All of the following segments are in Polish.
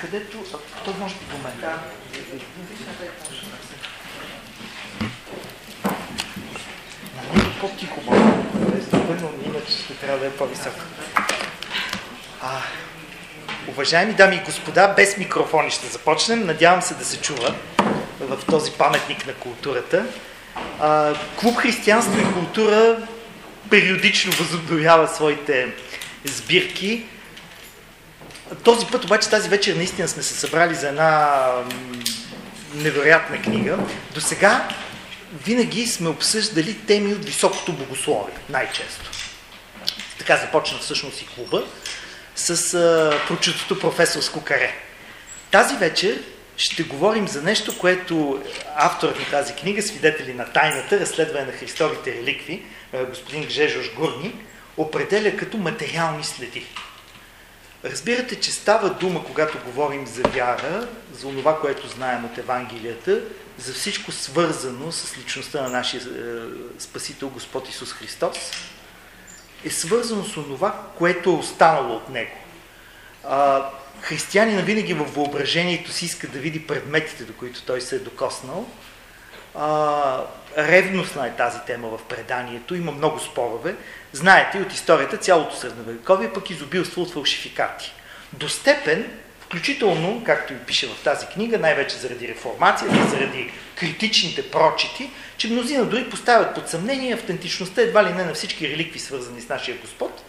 където... а, може би до мен. Да. На него по-тихо може. Естествено, иначе ще трябва да е по-високо. Уважаеми дами и господа, без микрофони ще започнем. Надявам се да се чува в този паметник на културата. А, Клуб Християнство и култура периодично възобновява своите сбирки. Този път обаче тази вечер наистина сме се събрали за една невероятна книга. До сега винаги сме обсъждали теми от високото богословие, най-често. Така започна всъщност и клуба с а, прочутото професорско каре. Тази вечер ще говорим за нещо, което авторът на тази книга, свидетели на тайната, разследване на Христовите реликви, господин Гжежош Гурни, определя като материални следи. Разбирате, че става дума, когато говорим за вяра, за това, което знаем от Евангелията, за всичко свързано с личността на нашия е, Спасител Господ Исус Христос, е свързано с това, което е останало от Него. Християнина винаги във въображението си иска да види предметите, до които той се е докоснал. А, ревностна е тази тема в преданието, има много спорове. Знаете от историята цялото средновековие пък изобилства от фалшификати. До степен, включително, както и пише в тази книга, най-вече заради реформацията, заради критичните прочити, че мнозина дори поставят под съмнение автентичността едва ли не на всички реликви, свързани с нашия Господ.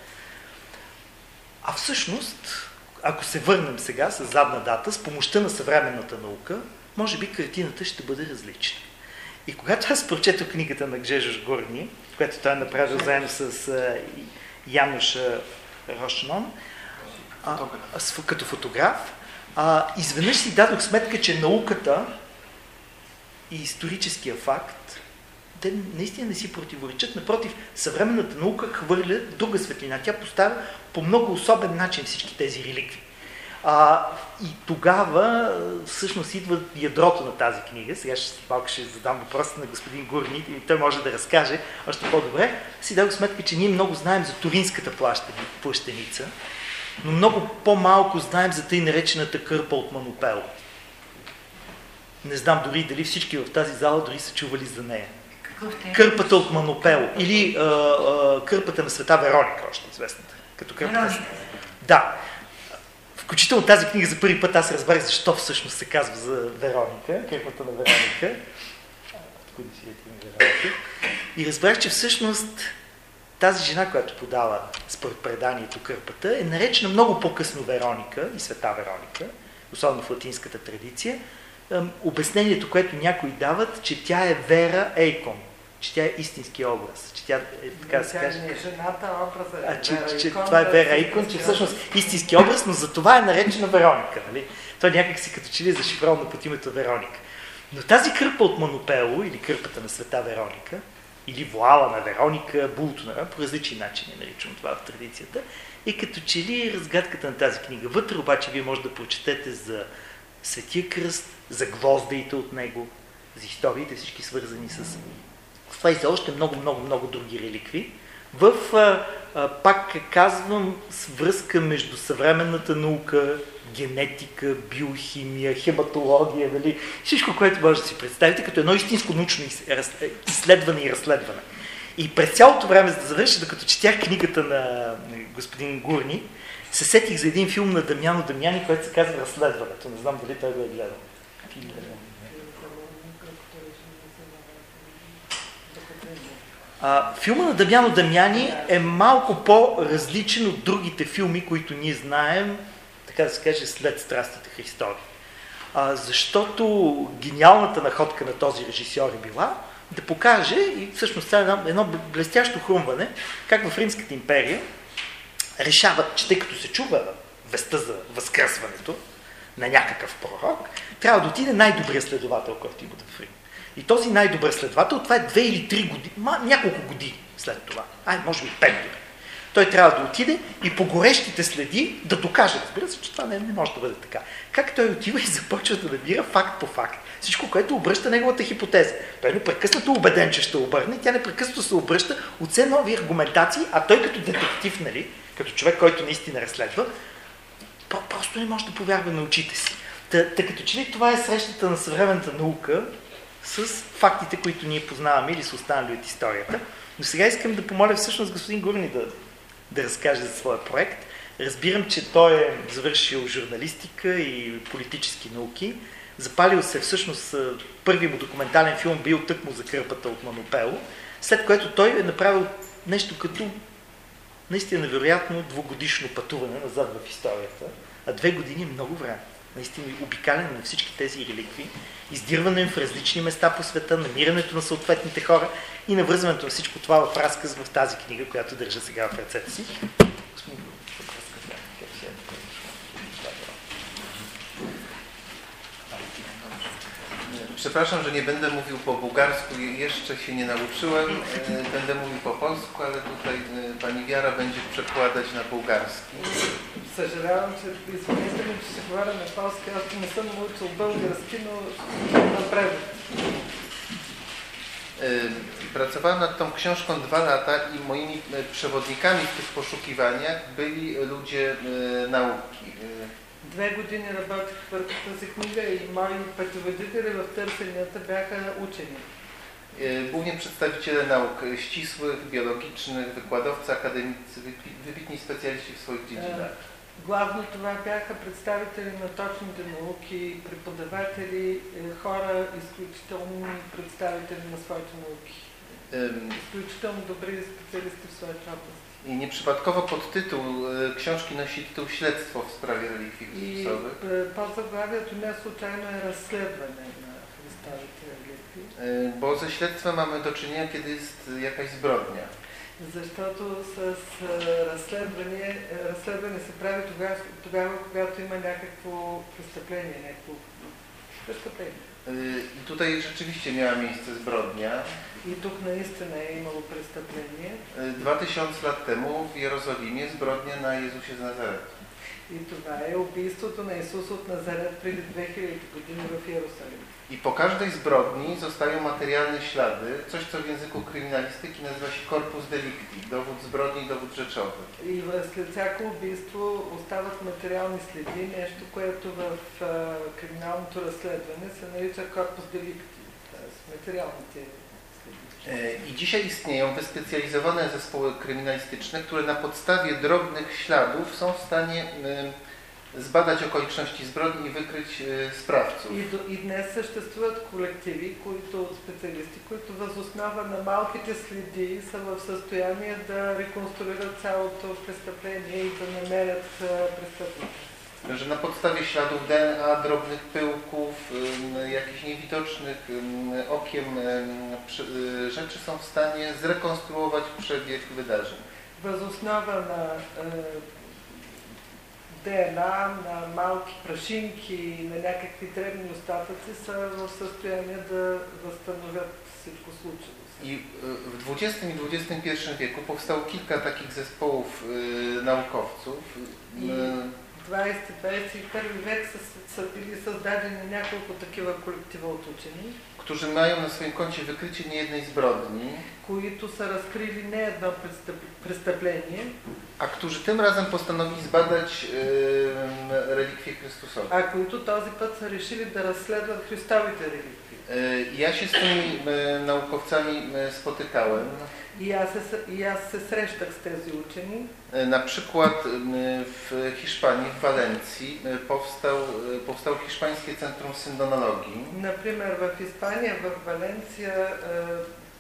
А всъщност, ако се върнем сега с задна дата, с помощта на съвременната наука, може би картината ще бъде различна. И когато аз прочетох книгата на Гжежош Горни, която той е направил заедно с а, Януш Рошнон, като фотограф, а, изведнъж си дадох сметка, че науката и историческия факт, те наистина не си противоречат. Напротив, съвременната наука хвърля друга светлина. Тя поставя по много особен начин всички тези реликви. А, и тогава всъщност идва ядрото на тази книга. Сега ще, малко ще задам въпросите на господин Гурни и той може да разкаже още по-добре. Си дадох сметка, че ние много знаем за Туринската плащеница, но много по-малко знаем за тъй наречената кърпа от Манопел. Не знам дори дали всички в тази зала дори са чували за нея. Кърпата от Манопел или а, а, кърпата на света Вероника, още известната. Като кърпата. Да. Включително тази книга за първи път аз разбрах защо всъщност се казва за Вероника, кърпата на. Вероника. И разбрах, че всъщност тази жена, която подава според преданието кърпата, е наречена много по-късно Вероника и света Вероника, особено в латинската традиция. Обяснението, което някои дават, че тя е Вера Ейкон, че тя е истински образ, че тя е, така да се каже... Не, жената образа е а, че, че, това е Вера Ейкон, че всъщност истински образ, но за това е наречена Вероника. Нали? Това някак си като че ли е зашифровано под името Вероника. Но тази кърпа от Манопело, или кърпата на света Вероника, или вуала на Вероника, булто на по различни начини наричам това в традицията, и като че ли разгадката на тази книга. Вътре обаче вие може да прочетете за Светия кръст, за гвоздеите от него, за историите, всички свързани с това и за още много, много, много други реликви. В, пак казвам, връзка между съвременната наука, генетика, биохимия, хематология, нали? всичко, което може да си представите, като едно истинско научно изследване и разследване. И през цялото време, за да завърша, докато четях книгата на господин Гурни, се сетих за един филм на Дамяно Дамяни, който се казва Разследването. Не знам дали той го е гледал. Филма на Дамяно Дамяни е малко по-различен от другите филми, които ние знаем, така да се каже, след страстите Христови. А, защото гениалната находка на този режисьор е била да покаже, и всъщност това е едно, едно блестящо хрумване, как в Римската империя решават, че тъй като се чува веста за възкръсването на някакъв пророк, трябва да отиде най-добрият следовател, който има в Рим. И този най-добър следовател, това е две или три години, няколко години след това, ай, може би пет дори. Той трябва да отиде и по горещите следи да докаже, разбира се, че това не, не може да бъде така. Как той отива и започва да набира факт по факт. Всичко, което обръща неговата хипотеза. Той непрекъснато убеден, че ще обърне, тя непрекъснато се обръща от все нови аргументации, а той като детектив, нали, като човек, който наистина разследва, просто не може да повярва на очите си. Тъй като че ли това е срещата на съвременната наука с фактите, които ние познаваме или са останали от историята. Но сега искам да помоля всъщност господин Гурни да, да разкаже за своя проект. Разбирам, че той е завършил журналистика и политически науки. Запалил се всъщност първи му документален филм бил тъкмо за кърпата от Манопело, след което той е направил нещо като наистина невероятно двугодишно пътуване назад в историята, а две години е много време. Наистина обикаляне на всички тези реликви, издирване в различни места по света, намирането на съответните хора и навързването на всичко това в разказ в тази книга, която държа сега в ръцете си. Господин Przepraszam, że nie będę mówił po bułgarsku, jeszcze się nie nauczyłem. Będę mówił po polsku, ale tutaj pani Wiara będzie przekładać na bułgarski. Съжалявам, че извинете ми, че ще говоря на полски. Аз не съм научил български, но на превод. Pracowałem nad tą książką dwa lata i moimi przewodnikami w tych poszukiwaniach byli ludzie nauki. Две години работих върху тази книга и мои пътеводители в търсенията бяха учени. Głównie przedstawiciele nauk ścisłych, biologicznych, wykładowcy, akademicy, wybitni specjaliści w swoich dziedzinach. Главно това бяха представители на точните науки, преподаватели, хора, изключителни представители на своите науки. Изключително добри специалисти в своята област. I nieprzypadkowo podtytuł książki nosi tytuł Śledztwo w sprawie relikwii Chrystusowych. I podzaglawието не случайно е разследване на Христовите реликвии. Bo ze śledztwem mamy do czynienia, kiedy jest jakaś zbrodnia. Защото с разследване, разследване се прави тогава, тогава, когато има някакво престъпление, някакво престъпление. I tutaj rzeczywiście miała miejsce zbrodnia. I тук наистина е имало престъпление. 2000 lat temu w Jerozolimie zbrodnia na Jezusie z Nazaretu. И това е убийството на Исус от Назарет преди 2000 години в Иерусалим. I po każdej zbrodni zostają materialne ślady, coś co w języku kryminalistyki nazywa się corpus delicti, dowód zbrodni, dowód rzeczowy. И след всяко убийство остават материални следи, нещо, което в криминалното разследване се нарича corpus delicti, т.е. материалните I dzisiaj istnieją wyspecjalizowane zespoły kryminalistyczne, które na podstawie drobnych śladów są w stanie zbadać okoliczności zbrodni i wykryć sprawców. И, и днес съществуват колективи, които, специалисти, които възоснова на малките следи са в състояние да реконструират цялото престъпление и да намерят престъпника. że na podstawie śladów DNA, drobnych pyłków, jakichś niewidocznych okiem rzeczy są w stanie zrekonstruować przebieg wydarzeń. Възоснова на ДНА, на малки прашинки, на някакви дребни остатъци са в състояние да възстановят всичко случило се. I w XX i XXI wieku powstało kilka takich zespołów y, naukowców. I 20-21 век са, са били създадени няколко такива колектива от учени, którzy mają na swoim koncie wykrycie niejednej zbrodni, които са разкрили не едно престъпление, a którzy tym razem postanowili zbadać y, relikwie Chrystusowe. а които този път са решили да разследват Христовите реликвии. Y, Ja się z tymi y, naukowcami y, spotykałem. И аз, се, и аз се срещах с тези учени. Na przykład w Hiszpanii, w Walencji powstał, powstało hiszpańskie Centrum Syndonologii. Например, в Испания, в Валенция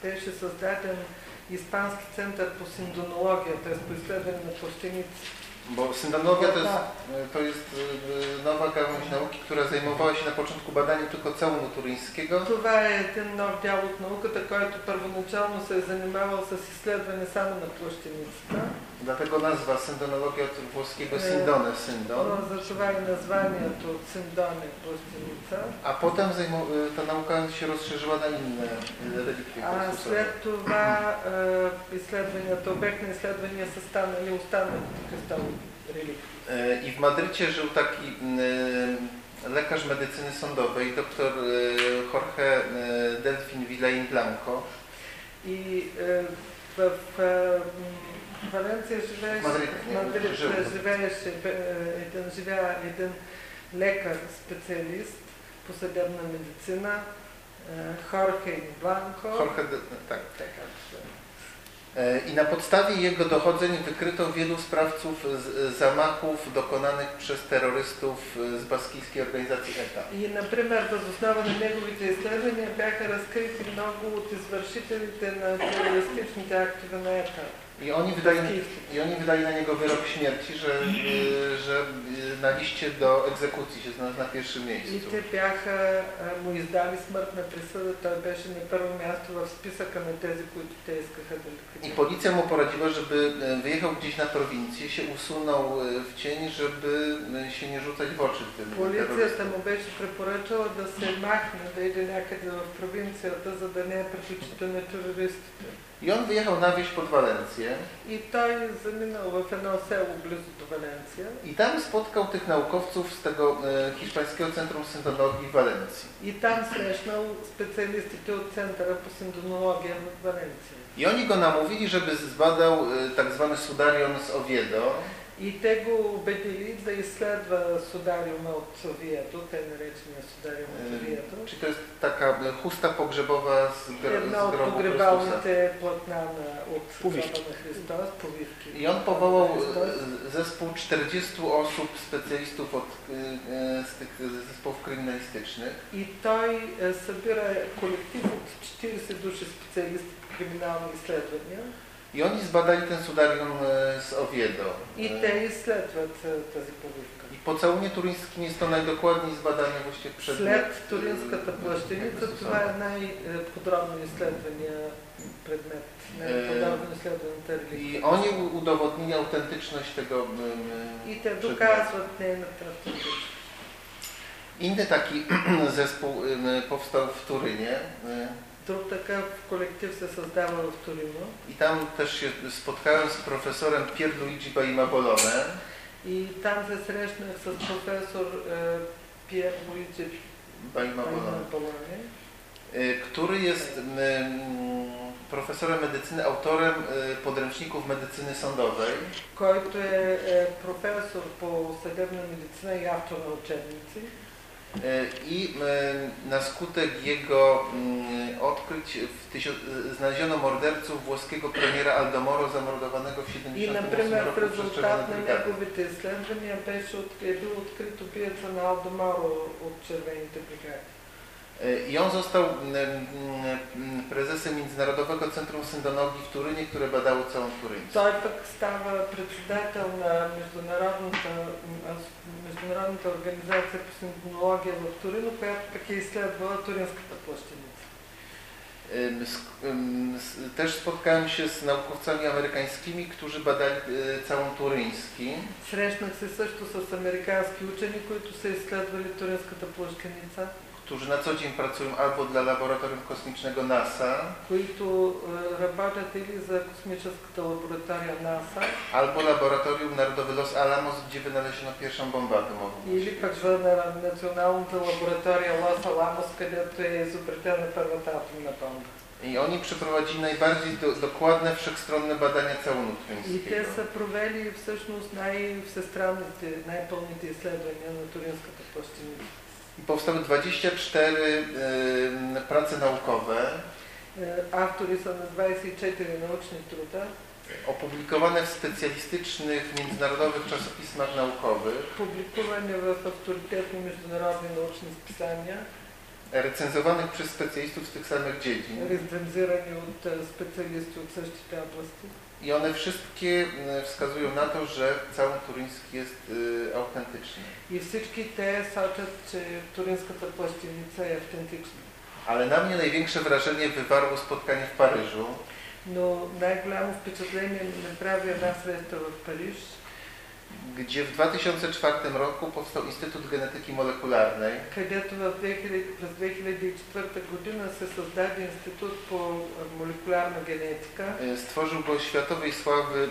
беше създаден Испански център по синдонология, т.е. по изследване на плащеници. Bo syndonologia to jest, Tak. to jest y, nowa gałąź nauki, która zajmowała się na początku badaniem tylko całunu turyńskiego, Това е един нов дял от науката, който първоначално се е занимавал с изследване само на плащеницата. dlatego nazwa syndonologia od włoskiego E, syndone, syndon. Но за това е названието от Синдоне плащеница. A potem zajmo- y, ta nauka się rozszerzyła na inne y, relikwie А Chrystusowe. след това е, изследванията, обект на изследвания са станали останалите кръстални реликви. E, E, I w Madrycie żył taki e, lekarz medycyny sądowej, dr e, Jorge Delfin Villain Blanco. I w, w Walencji żywa jeszcze, jeden, jeden lekarz, specjalist, posadzebna medycyna, Jorge Blanco. Jorge, tak. tak. I na podstawie jego dochodzeń wykryto wielu sprawców z, zamachów dokonanych przez terrorystów e, z baskijskiej organizacji ETA. И, например, въз основа на неговите изследвания бяха разкрити много от извършителите на терористичните актове на ЕТА. I oni wydali, Baskijskich. i oni wydali na niego wyrok śmierci, że, e, że e, na liście do egzekucji się znalazł na pierwszym И miejscu. те бяха а, му издали смъртна присъда. Той беше на първо място в списъка на тези, които те искаха да I ликвидират. policja mu poradziła, żeby e, wyjechał gdzieś na prowincję, się usunął e, w cień, żeby e, się nie rzucać w oczy tym Полицията terrorystom. му беше препоръчала да се махне, да иде някъде в провинцията, за да не е пред очите на терористите. I on wyjechał na wieś pod Walencję. I taj zaminął w blizu do I tam spotkał tych naukowców z tego e, Hiszpańskiego Centrum Syndonologii w Walencji. I tam zresztą specjalisty tego Centra po Syndonologii w Walencji. I oni go namówili, żeby zbadał e, tak zwany sudarion z Oviedo. I tego ubedili, da izsledva sudarium od Sovjetu, te narečenje sudarium od Sovjetu. Czy to jest taka chusta pogrzebowa z, gro, Jedna z od Powiewki. Chrystus, powiewki. I on powołał e, zespół 40 osób, specjalistów od, e, e, z tych zespołów kryminalistycznych. I to zabiera kolektyw od 40 duszy specjalistów kryminalnych izsledovanja. I oni zbadali ten sudarium e, z Oviedo. I to jest sled, śled ta zipowówka. I po całunie turyńskim jest to najdokładniej zbadany właśnie przed... Śled turyńska to płaszczyzna, to dwa najpodrobne e, śledzenia predmet, najpodrobne śledzenia I oni udowodnili autentyczność tego I te dokazy na Inny taki zespół powstał w Turynie. Друг такъв колектив се създава в Торино i tam też się spotkałem z profesorem Pierluigi Baimabolonem, и там се срещнах с професор е, Пьер Луиджи Baimabolonem Балоне, e, który jest em, profesorem medycyny, autorem e, podręczników medycyny sądowej. който е, е професор по съдебна медицина и автор на учебници. E, i e, na skutek jego mm, odkryć znaleziono morderców włoskiego premiera Aldomoro zamordowanego w 78 roku przez że odkryto pierwsze na Aldomoro od Czerwonej Brygady. I on został mm, mm, prezesem Międzynarodowego Centrum Syndonogii w Turynie, które badało całą Turyńską. Той пък става председател на Международната, м, ас- Международната организация по синтонология в Торино, която пък е изследвала Туринската плащаница. Em, sk- em, s- Też spotkałem się z naukowcami amerykańskimi, którzy badali e, całą Turyński. Срещнах се също с американски учени, които са изследвали Туринската плащаница, którzy na co dzień pracują albo dla laboratorium kosmicznego NASA, които е, работят или за космическата лаборатория НАСА, albo laboratorium Narodowe Los Alamos, gdzie wynaleziono pierwszą bombę atomową. или пък за на- Националната лаборатория Лос Аламос, където е изобретена първата атомна бомба. I oni przeprowadzili najbardziej do, dokładne, wszechstronne badania całunu И те turyńskiego. са провели всъщност най-всестранните, най-пълните изследвания на Туринската плащаница. i powstały 24 e, prace naukowe. A które są 24 nauczne truda. Opublikowane w specjalistycznych międzynarodowych czasopismach naukowych. Publikowane w autorytetnych międzynarodowych naucznych pisaniach recenzowanych przez specjalistów z tych samych dziedzin. Recenzowani od e, specjalistów z tej oblasti. I one wszystkie e, wskazują na to, że cały turyński jest e, autentyczny. И всички те сочат, че туринската плащеница е автентична. Ale na mnie największe wrażenie wywarło spotkanie w Paryżu, Но най-голямо впечатление ми направи една среща в Париж, gdzie w 2004 roku powstał Instytut Genetyki Molekularnej, където в 2000, през 2004 година се създаде институт по а, молекулярна генетика. E, Stworzył go światowej sławy e,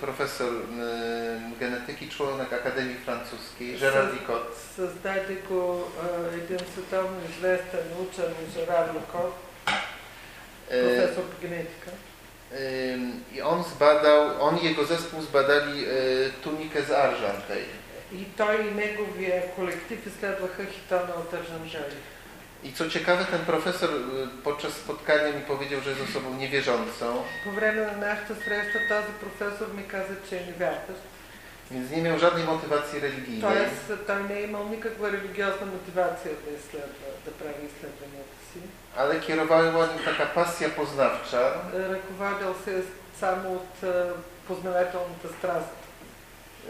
profesor e, genetyki, członek Akademii Francuskiej, Gérard Vicot. Създаде го а, един световно известен учен Жерар Лукот, E, професор по генетика. Ym, I on zbadał, on i jego zespół zbadali y, tunikę z Argentej. И той и неговия колектив изследваха хитона от Аржанжели. I co ciekawe, ten profesor y, podczas spotkania mi powiedział, że jest osobą niewierzącą, По време на нашата среща този професор ми каза, че е невярващ. więc nie miał żadnej motywacji religijnej. Тоест, той не е имал никаква религиозна мотивация да изследва, да прави изследванията си. Ale kierowała nim taka pasja poznawcza, Ръководил се само от е, познавателната страст,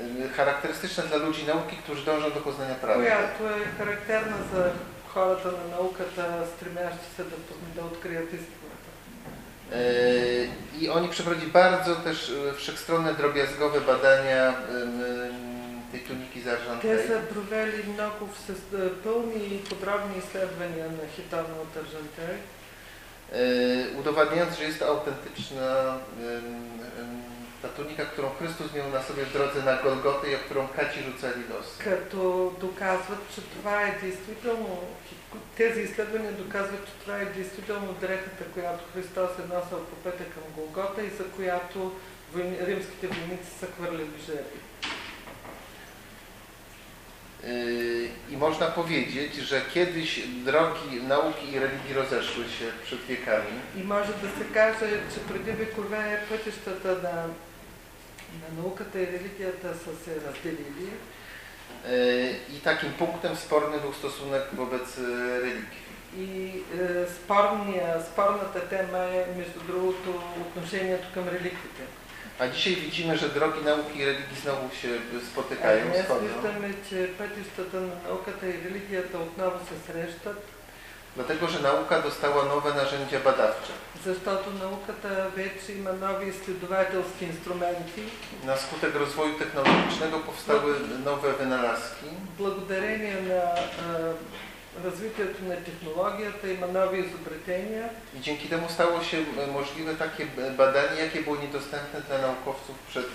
y, charakterystyczna dla ludzi nauki, którzy dążą do poznania prawdy. която е характерна за хората на науката, стремящи се да, позна- да открият истината. Y, I oni przeprowadzili bardzo też y, wszechstronne, drobiazgowe badania tej tuniki z Те са провели много всес- пълни и подробни изследвания на хитона от Аржантей, Yy, udowadniając, że jest to autentyczna ym, ym, ta tunika, którą Chrystus miał na sobie w drodze na Golgotę i o którą kaci rzucali los. като доказват, че това е действително, тези изследвания доказват, че това е действително дрехата, която Христос е носил по пътя към Голгота и за която римските войници са хвърляли жертви. Yy, I można powiedzieć, że kiedyś drogi nauki i religii rozeszły się przed wiekami, И може да се каже, че преди векове пътищата на, на науката и религията са се разделили Yy, i takim punktem spornym był stosunek wobec yy, religii. и е, спорния, спорната тема е, между другото, отношението към религиите. A dzisiaj widzimy, że drogi nauki i religii znowu się А spotykają, днес schodzą. виждаме, че пътищата на науката и религията отново се срещат, Dlatego, że nauka dostała nowe narzędzia badawcze. защото науката вече има нови изследователски инструменти. Na skutek rozwoju technologicznego powstały nowe wynalazki. Благодарение на а, развитието на технологията има нови изобретения I dzięki temu stało się e, możliwe takie b- badanie, jakie było niedostępne dla naukowców przed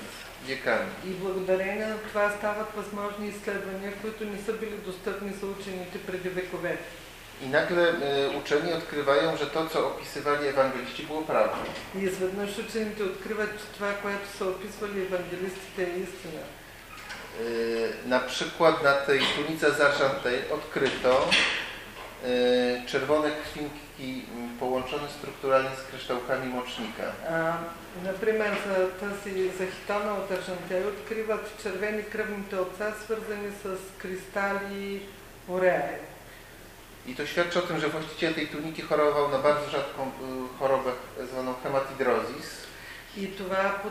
wiekami. и благодарение на това стават възможни изследвания, които не са били достъпни за учените преди векове. I nagle e, uczeni odkrywają, że to, co opisywali ewangeliści, było prawdą. И изведнъж учените откриват, че това, което са описвали евангелистите е истина. E, Na przykład na tej tunice z Argentej odkryto e, czerwone krwinki m, połączone strukturalnie z kryształkami mocznika. А, например, за тази за хитона от Аржантей откриват червени кръвни телца, свързани с кристали ореали. I to świadczy o tym, że właściciel tej tuniki chorował na bardzo rzadką e, chorobę zwaną hematidrozis. И това,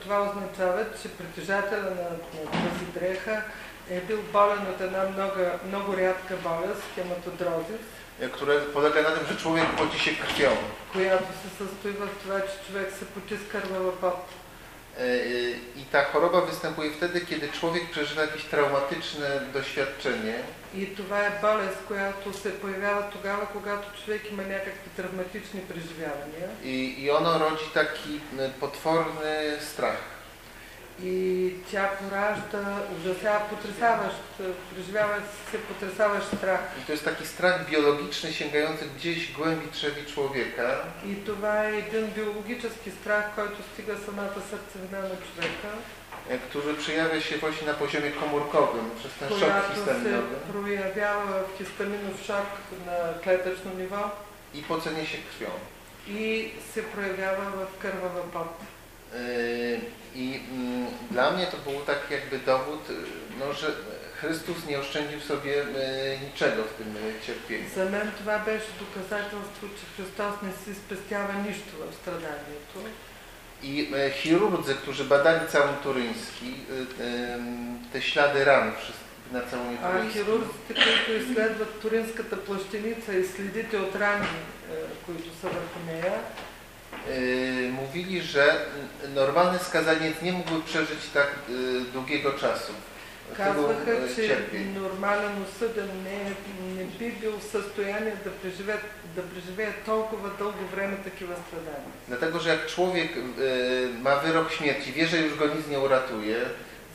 това означава, че притежателя на, на тази дреха е бил болен от една много, много рядка болест, хематодрозис, które polega na tym, że człowiek poci się krwią. която се състои в това, че човек се почи с кървава пот. E, e, I ta choroba występuje wtedy, kiedy człowiek przeżywa jakieś traumatyczne doświadczenie И това е болест, която се появява тогава, когато човек има някакви травматични преживявания. i, i ono rodzi taki e, potworny strach. И тя поражда ужасява, потрясаващ, преживява се потрясаващ страх. I to jest taki strach biologiczny sięgający gdzieś głębi trzewi człowieka, И това е един биологически страх, който стига самата сърцевина на човека, e, który przejawia się właśnie na poziomie komórkowym przez ten szok която се histaminowy проявява в хистаминов шок на клетъчно ниво i pocenie się krwią. и се проявява в кървава пот. Yy, I mm, dla mnie to był taki jakby dowód, yy, no, że Chrystus nie oszczędził sobie e, niczego w tym e, cierpieniu. За мен това беше доказателство, че Христос не си спестява нищо в страданието. I e, chirurdzy, którzy badali całun turyński, e, em, te ślady ran wszystkie na całunie А turyńskim, хирурзите, които изследват Туринската плащеница и следите от рани, е, които са върху нея, e, mówili, że normalny skazaniec nie mógłby przeżyć tak e, długiego czasu. Tylu казваха, e, че cierpień. нормален осъден не, не би бил в състояние да преживее, да преживее толкова дълго време такива страдания. Dlatego, że jak człowiek e, ma wyrok śmierci, wie, że już go nic nie uratuje,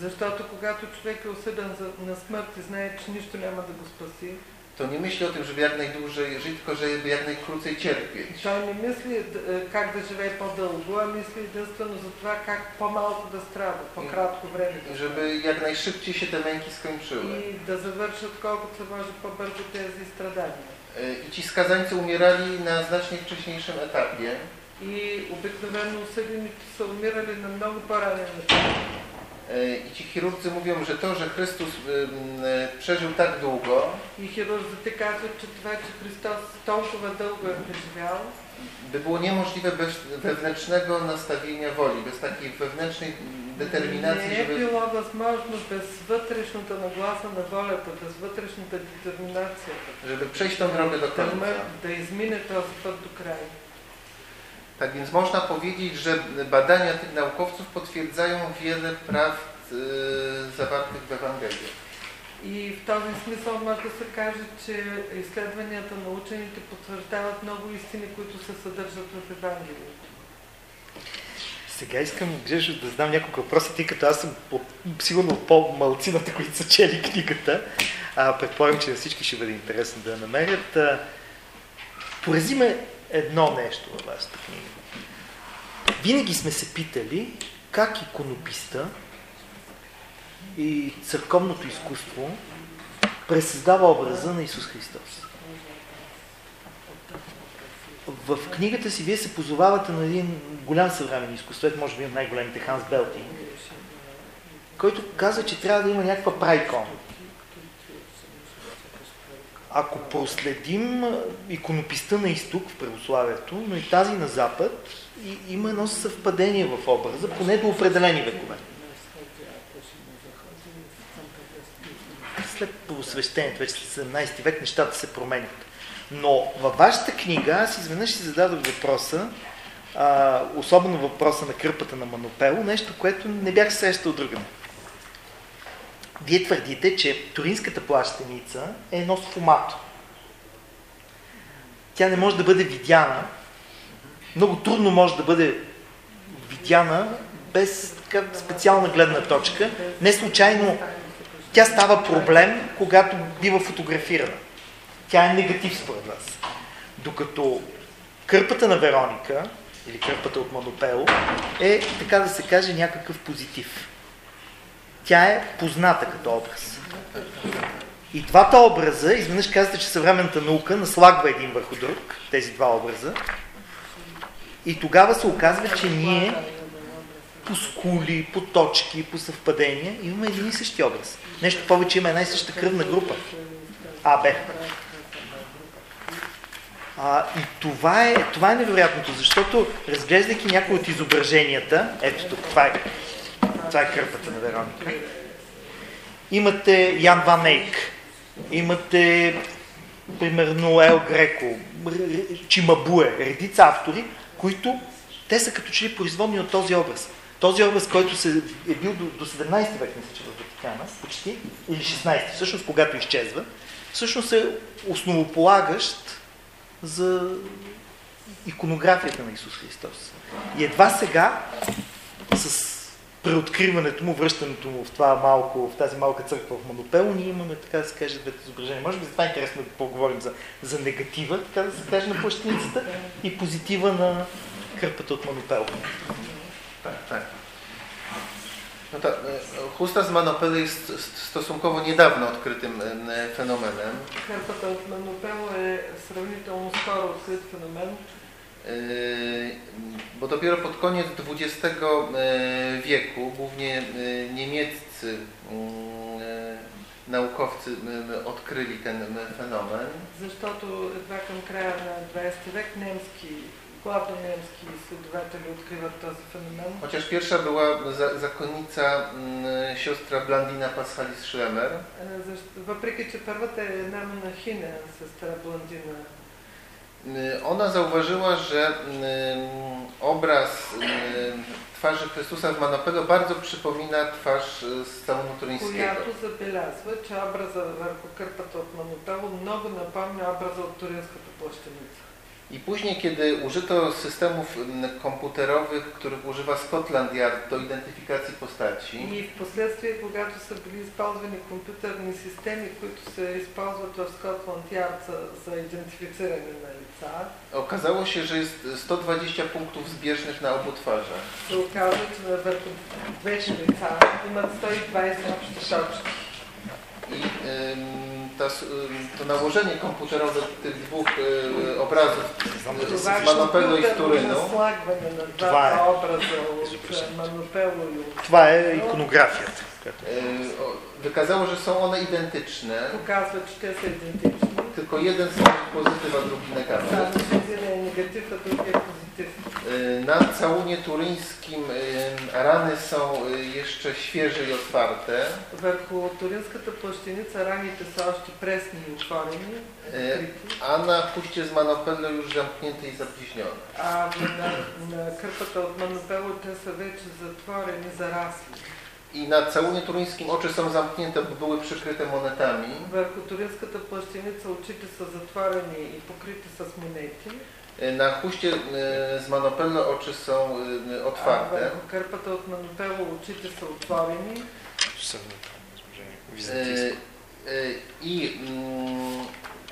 Защото когато човек е осъден за, на смърт и знае, че нищо няма да го спаси, to nie myśli o tym, żeby jak najdłużej żyć, tylko żeby jak najkrócej cierpieć. той не мисли д- как да живее по-дълго, а мисли единствено за това как по-малко да страда, по-кратко време да страда. Żeby jak najszybciej się te męki skończyły. И да завършат колкото се може по-бързо тези страдания. E, I ci skazańcy umierali na znacznie wcześniejszym etapie. И обикновено осъдените са умирали на много по-ранен етап. E, I ci chirurdzy mówią, że to, że Chrystus em, e, przeżył tak długo, И хирурзите казват, че това, че Христос толкова дълго е преживял, by było niemożliwe bez wewnętrznego nastawienia woli, bez takiej wewnętrznej determinacji, не е żeby, било възможно без вътрешната нагласа на волята, без вътрешната детерминация żeby przejść tą drogę do да, końca. мър- да измине този път до край. Tak więc można powiedzieć, że badania tych naukowców potwierdzają wiele prawd e, zawartych w Ewangelii. И в този смисъл може да се каже, че изследванията на учените потвърждават много истини, които се съдържат в Евангелието. Сега искам, Грежо, да задам няколко въпроса, тъй като аз съм от, сигурно от по-малцината, които са чели книгата. А, предполагам, че на всички ще бъде интересно да я намерят. А, порази ме едно нещо във вашата книга. Винаги сме се питали как иконописта и църковното изкуство пресъздава образа на Исус Христос. В книгата си вие се позовавате на един голям съвременен изкуствовед, може би от най-големите Ханс Белтинг, който казва, че трябва да има някаква праикона. Ако проследим иконописта на изток в православието, но и тази на запад, и, има едно съвпадение в образа, поне до определени векове. След просвещението, вече след 17 век, нещата се променят. Но във вашата книга аз изведнъж си зададох въпроса, а, особено въпроса на кърпата на Манопело, нещо, което не бях срещал другаде. Вие твърдите, че туринската плащеница е едно сфумато. Тя не може да бъде видяна, много трудно може да бъде видяна без така, специална гледна точка. Не случайно тя става проблем, когато бива фотографирана. Тя е негатив според вас. Докато кърпата на Вероника, или кърпата от Мадопело, е, така да се каже, някакъв позитив. Тя е позната като образ. И двата образа, изведнъж казвате, че съвременната наука наслагва един върху друг, тези два образа. И тогава се оказва, че ние по скули, по точки, по съвпадения имаме един и същи образ. Нещо повече има една и съща кръвна група. АБ. А, и това е, това е невероятното, защото разглеждайки някои от изображенията, ето тук, това е, това е кърпата на Вероника, имате Ян Ван Ейк, имате примерно Ел Греко, Чимабуе, редица автори, които те са като че ли производни от този образ. Този образ, който се е бил до, до 17 век, мисля, че в Ватикана, почти, или 16, всъщност, когато изчезва, всъщност е основополагащ за иконографията на Исус Христос. И едва сега, с преоткриването му, връщането му в, това малко, в тази малка църква в Манопело, ние имаме, така да се каже, двете изображения. Може би за това е интересно да поговорим за, за негатива, така да се каже, на плащаницата и позитива на кърпата от Манопело. Tak, tak. No tak, e, chusta z Manopely jest st- stosunkowo niedawno odkrytym fenomenem. Кърпата от Манопело е сравнително скоро открит феномен, E, Bo dopiero pod koniec XX e, wieku głównie e, niemieccy mm, e, naukowcy m, m, odkryli ten m, fenomen. Защото едва към края на 20 век немски, главно немски изследователи откриват този феномен. Chociaż pierwsza była za, zakonnica m, siostra Blandina Paschalis Schlemmer, А, Защо, въпреки, че първата е една монахиня, сестра Блондина, m, ona zauważyła, że m, obraz m, twarzy Chrystusa w Manopelo bardzo przypomina twarz e, z całunu turyńskiego. която забелязва, че образа върху кърпата от Манотело много напомня образа от Туринската плащаница. I później, kiedy użyto systemów m, komputerowych, których używa Scotland Yard do identyfikacji postaci, И в последствие, когато са били използвани компютърни системи, които се използват в Скотланд Ярд за, за идентифициране на лица, okazało się, że jest 120 punktów zbieżnych na obu twarzach. се оказва, че върху двете лица имат 120 общи точки. I ym, ta, y, to nałożenie komputerowe tych dwóch y, obrazów z Manopelu i z Turynu. No, dwa Dwa ikonografia. Y, wykazało, że są one identyczne. Pokazuje, że są identyczne. Tylko jeden z nich pozytyw, a drugi negatyw. Jeden negatyw, a drugi pozytyw. Y, na całunie turyńskim y, rany są y, jeszcze świeże i otwarte. Wokół turyńskiej płaszczyzny rany te są jeszcze presne i otwarte. A na puście z Manopello już zamknięte i zabliźnione. A na krpata od Manopello te są jeszcze zatworone, zarasły. I na całunie turyńskim oczy są zamknięte, bo były przykryte monetami. Wokół turyńskiej płaszczyzny oczy są zatworone i pokryte są monetami. Na huście y, z Manopello oczy są y, а otwarte. върху кърпата от Манопело очите са отворени Са, възможно, Y, византийско. y, I mm,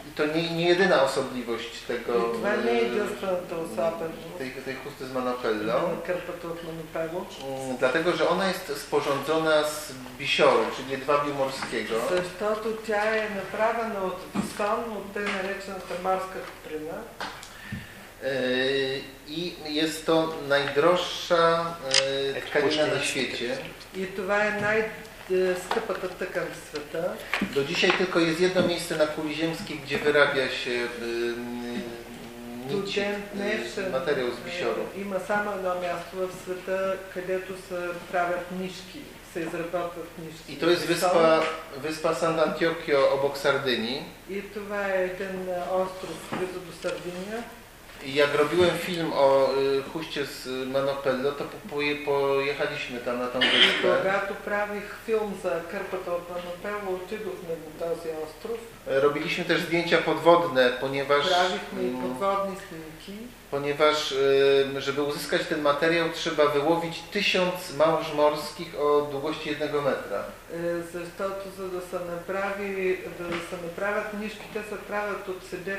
i to nie, nie jedyna osobliwość tego, И това не е y, единствената особеност tej, tej chusty z Manopello. на кърпата от Манопело. Mm, Dlatego, że ona jest sporządzona z bisioru, czyli jedwabiu morskiego. Защото тя е направена от висон, от тъй наречената морска куприна. Yy, I jest to najdroższa yy, tkanina na świecie. И това е най-скъпата тъкан в света. Do dzisiaj tylko jest jedno miejsce na kuli ziemskiej, gdzie wyrabia się yy, До nici, ден yy, днешен materiał z bisioru. е, има само едно място в света, където се правят нишки, се изработват нишки. I to jest wyspa, wyspa Sant'Antiochio obok Sardynii. И това е един а, остров близо до Сардиния. I jak robiłem film o y, huście z Manopello, to po, poje, pojechaliśmy tam na tą И wyspę. когато правих филм за кърпата от Манопело, отидохме до този остров. Robiliśmy też zdjęcia podwodne, ponieważ, Правихме и mm, подводни снимки. ponieważ y, żeby uzyskać ten materiał trzeba wyłowić tysiąc małż morskich o długości jednego metra. Е, защото за да се направи, да се направят нишки, те се правят от седев,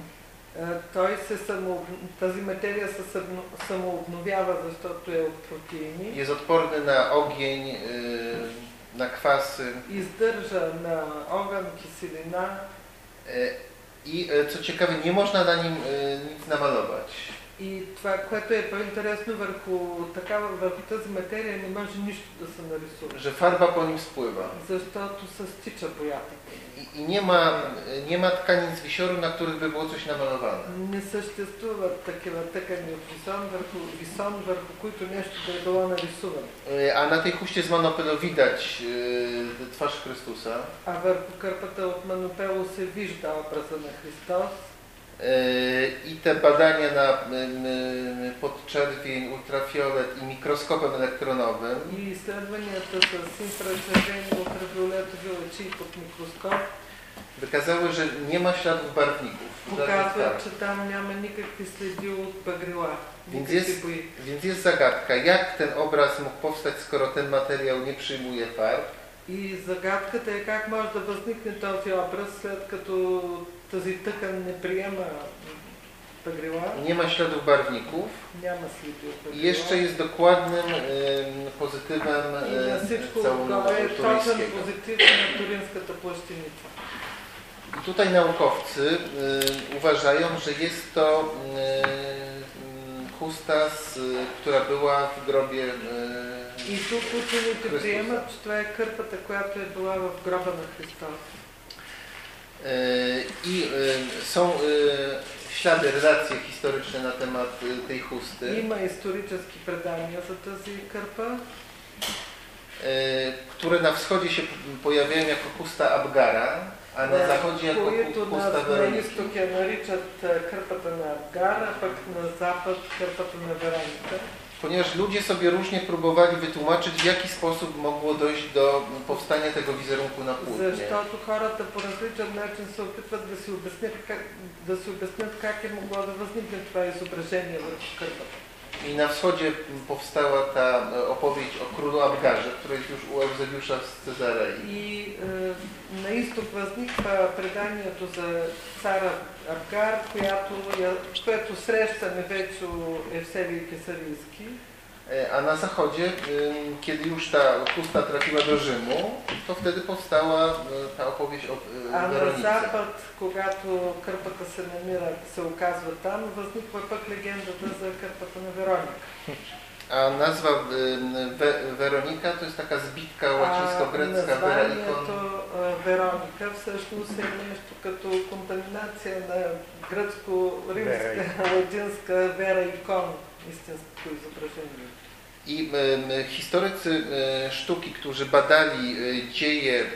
Е, Той се само, тази материя се само- самообновява, защото е от протеини. Jest odporny na ogień, y, na kwasy. Издържа на огън, киселина, Y, I y, co ciekawe, nie można na nim y, nic namalować. И това, което е по-интересно върху, такава, върху тази материя не може нищо да се нарисува, Że farba po nim spływa. защото се стича боята. I, i nie, ma, y, nie ma tkanin z wisior, na których by było coś namalowane. Не съществуват такива тъкани от висон върху, висон, върху които нещо да е било нарисувано. Y, A na tej huście z Manopelo widać y, twarz Chrystusa. А върху кърпата от Манопело се вижда образа на Христос. Y, I te badania na y, y, podczerwień, ultrafiolet i mikroskopem elektronowym И изследванията с инфрачервени, ултравиолетови лъчи под микроскоп wykazały, że nie ma śladów barwników. żadnych показват, farb. че там няма никакви следи от багрила, Więc никакви jest, бои. więc jest zagadka, jak ten obraz mógł powstać, skoro ten materiał nie przyjmuje farb. И загадката е как може да възникне този образ, след като тази тъкан не приема пегрила, nie ma śladów barwników няма следи от i пегрила. jeszcze jest dokładnym em, pozytywem И на em, всичко całego отгоре е точен turyńskiego. позитив на Туринската плащаница. I tutaj naukowcy y, uważają, że jest to y, chusta, z, która była w grobie y, И тук учените Христос. приемат, че това е кърпата, която е била в гроба на Христос. E, I e, są e, ślady, relacje historyczne na temat tej chusty. Nie ma historycznych predania za tę karpę? które na wschodzie się pojawiają jako chusta Abgara, a na tak, zachodzie jako chusta Weroniki. Jest tokia naryczat Karpatana Abgara, pak na zapad Karpatana Weronika запад кърпата на Вероника. Ponieważ ludzie sobie różnie próbowali wytłumaczyć, w jaki sposób mogło dojść do powstania tego wizerunku na płótnie. Защото хората по различен начин се опитват да си обяснят как, да си обяснят как е могло да възникне това изображение върху кърпата. I na wschodzie powstała ta e, opowieść o królu Abgarze, która jest już u Eusebiusza z Cezarei. И е, на изток възниква преданието за цара Абгар, която, я, което срещаме вече Евсевий Кесарийски. E, A na zachodzie, ym, kiedy już ta chusta trafiła do Rzymu, to wtedy powstała e, ta opowieść o e, А на Weronice. запад, когато кърпата се намира, се оказва там, възниква пък легендата за кърпата на Вероника. A nazwa ym, We, Weronika to jest taka zbitka łacińsko-grecka Vera ikon. названието а, Вероника всъщност е нещо като контаминация на гръцко-римска, латинска вера икон, истинско изображение. I em, historycy e, sztuki, którzy badali e, dzieje e,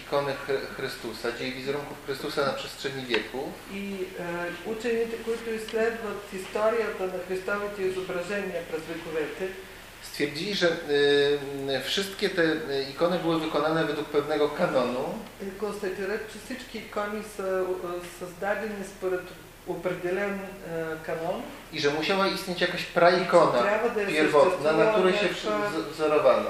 ikony Chry- Chrystusa, dzieje wizerunków Chrystusa na przestrzeni wieków, И е, учените, които изследват историята на Христовите изображения през вековете, stwierdzili, że e, wszystkie te e, ikony były wykonane według pewnego kanonu, и констатират, че всички икони са е, i że musiała istnieć jakaś praikona pierwotna, na której się wzorowano.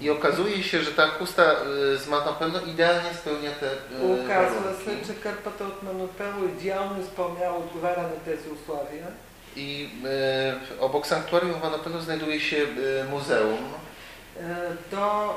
I okazuje się, że ta chusta e, z matą pełną idealnie spełnia te e, Ukazuje się, że od te. I e, obok sanktuarium w znajduje się muzeum. Do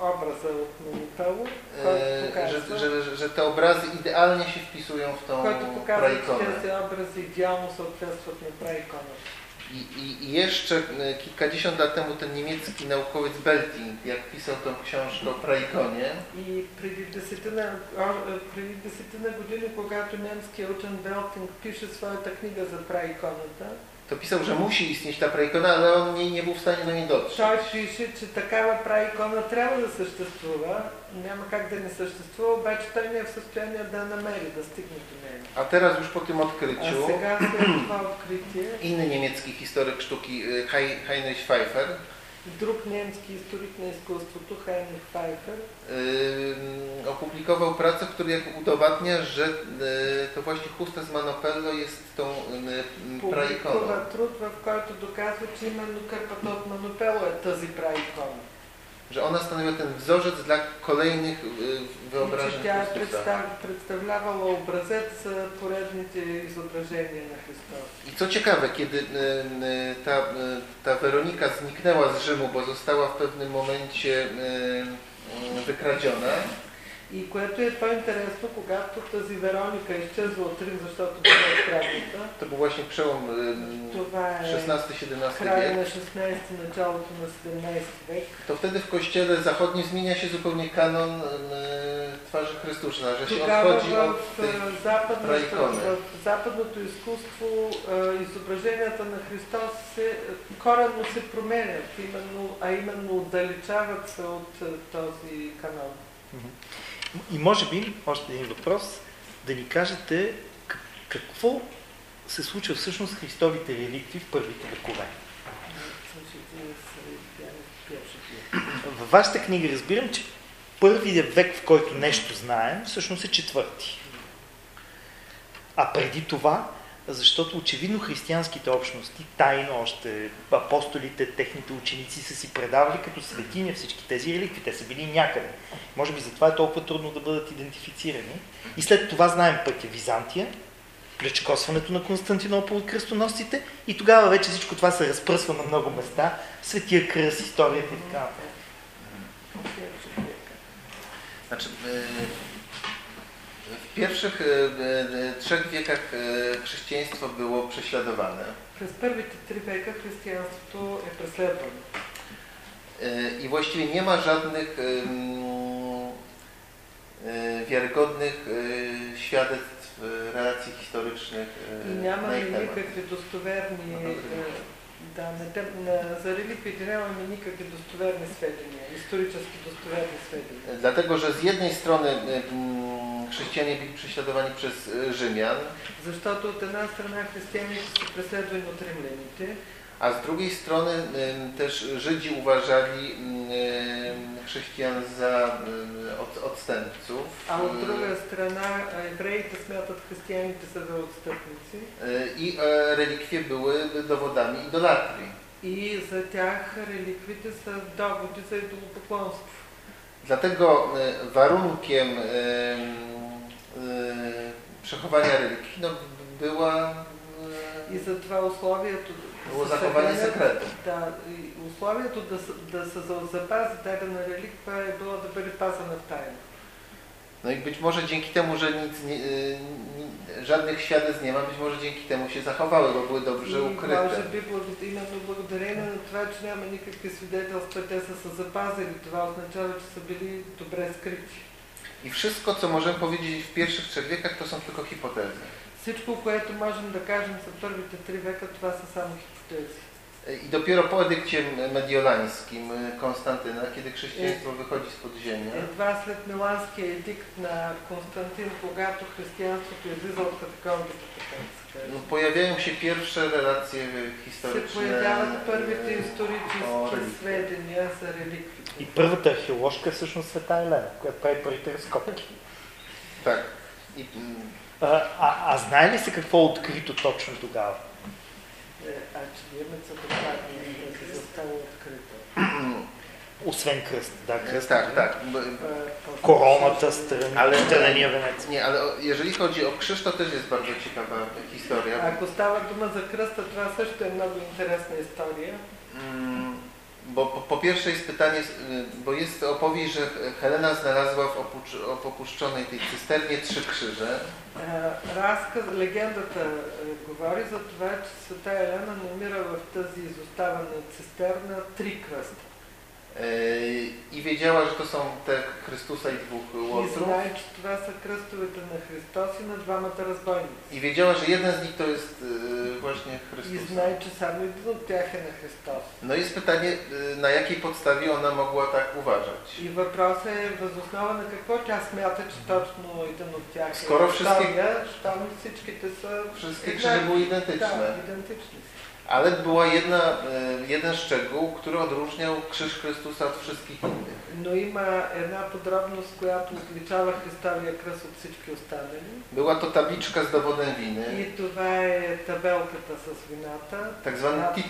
obraz pełny, e, że, że, że, te obrazy idealnie się wpisują w tą prajkonę. obrazy idealnie są w prajkonie. I, i, I jeszcze e, kilkadziesiąt lat temu ten niemiecki naukowiec Belting, jak pisał tą książkę o praikonie. I przed 10 godziny, kiedy niemiecki uczeń Belting pisze swoją technikę za praikonem, tak? to pisał, że musi istnieć ta praikona, ale on nie, nie był w stanie do niej dotrzeć. той пише, че такава праикона трябва да съществува, няма как да не съществува, обаче той не е в състояние да я намери, да стигне до нея. A teraz już po tym А odkryciu сега след това откритие, inny niemiecki historyk sztuki e, Hei- Heinrich Pfeiffer друг немски историк на изкуството, Хайнрих Пайфер, ym, opublikował pracę, w której udowadnia, że y, to właśnie chusta z Manopello jest tą y, praikoną. публикува труд, в който доказва, че именно кърпата от Манопело е тази праикона. Że ona stanowiła ten wzorzec dla kolejnych y, И че wyobrażeń тя е Chrystusa. представ, представлявала образец за поредните изображения на Христос. I co ciekawe, kiedy y, y, ta, y, ta Weronika zniknęła z Rzymu, bo została w pewnym momencie y, y, wykradziona, И което е по-интересно, когато тази Вероника изчезва от Рим, защото била открадната, to był właśnie przełom това е XVI-XVII края wiek, на 16 началото на 17 век, to wtedy w kościele zachodnim zmienia się zupełnie kanon y, twarzy Chrystusa, że się Тогава odchodzi в, od tej в, западното, праикони. в западното изкуство е, изображенията на Христос се, коренно се променят, именно, а именно отдалечават се от е, този канон. И може би, още един въпрос, да ни кажете какво се случва всъщност с Христовите реликви в първите векове. Във вашата книга разбирам, че първият век, в който нещо знаем, всъщност е четвърти. А преди това, защото очевидно християнските общности, тайно още апостолите, техните ученици са си предавали като светиня всички тези реликви. Те са били някъде. Може би затова е толкова трудно да бъдат идентифицирани. И след това знаем пътя Византия, плечкосването на Константинопол от кръстоносците и тогава вече всичко това се разпръсва на много места. Светия кръст, историята и така нататък. Znaczy, W pierwszych e, trzech wiekach e, chrześcijaństwo było prześladowane. Przez pierwsze trzy wieki chrześcijaństwo jest prześladowane. E, I właściwie nie ma żadnych wiarygodnych świadectw relacji historycznych. I nie ma na ich temat. да, на, за реликвиите нямаме никакви достоверни сведения, исторически достоверни сведения. Dlatego, że z jednej strony chrześcijanie byli prześladowani przez Rzymian. Защото от една страна християните са преследвани от римляните. A z drugiej strony też Żydzi uważali chrześcijan za odstępców. A od drugiej strony евреите смятат християните са за отстъпници. I relikwie były dowodami idolatrii. I za тях реликвите са доводи за идолопоклонство. Dlatego warunkiem przechowania relikwi no, była и затова условието Było zachowanie sekretu. Да, условието да, да се запази дадена реликва е било да бъде пазена в тайна. No i być może dzięki temu, że nic nie, żadnych świadectw nie ma, być może dzięki temu się zachowały, bo były dobrze и ukryte. Може би именно благодарение на това, че няма никакви свидетелства, те са се запазили. Това означава, че са били добре скрити. I wszystko, co możemy powiedzieć w pierwszych trzech wiekach, to są tylko hipotezy. Всичко, което можем да кажем за първите три века, това са само хипотези. I dopiero po edykcie mediolańskim Konstantyna, kiedy chrześcijaństwo wychodzi spod ziemi. Едва след Миланския едикт на Константин, когато християнството излиза от катакомбите, така No, pojawiają się pierwsze relacje се historyczne. появяват първите исторически сведения за реликвите. И първата археоложка е всъщност Света Елена, която прави първите разкопки. Tak. I, А, а, а знае ли се какво е открито точно тогава? E, a czy wiemy, co dokładnie zostało odkryte? Ósmen kryst, tak? Kryst, tak, tak. E, znaczy- Korona to jest, ale terenie weneckie. Nie, ale jeżeli chodzi o krzyż, to też jest bardzo ciekawa historia. A Gustawa Duma za Krysta, teraz też to nowe interesne historie. Mm Bo po, po pierwsze jest pytanie, y, bo jest opowieść, że Helena znalazła w, opucz, w opuszczonej tej cysternie trzy krzyże. Е, Разказ, легендата е, говори за това, че света Елена намира в тази изоставена цистерна три кръста. Y, I wiedziała, że to są te Chrystusa i dwóch И łotrów. знае, че това са кръстовете на Христос и на двамата разбойници. I wiedziała, że jeden z nich to jest y, właśnie И Chrystus. знае, че само един от тях е на Христос. No jest pytanie, y, na jakiej podstawie ona mogła tak uważać. И въпросът е възоснова на какво тя смята, че точно един от тях е Скоро всички- втория, щом всичките са Wszystkie еднакви. krzyże były Да, identyczne. идентични са. Ale była jedna, e, jeden szczegół, który odróżniał Krzyż Chrystusa od wszystkich innych. No i ma jedna podrobność, która odliczała historię okresu wszystkich ostatnich. Była to tabliczka z dowodem winy. I to jest tabelka z winata. Tak zwany tit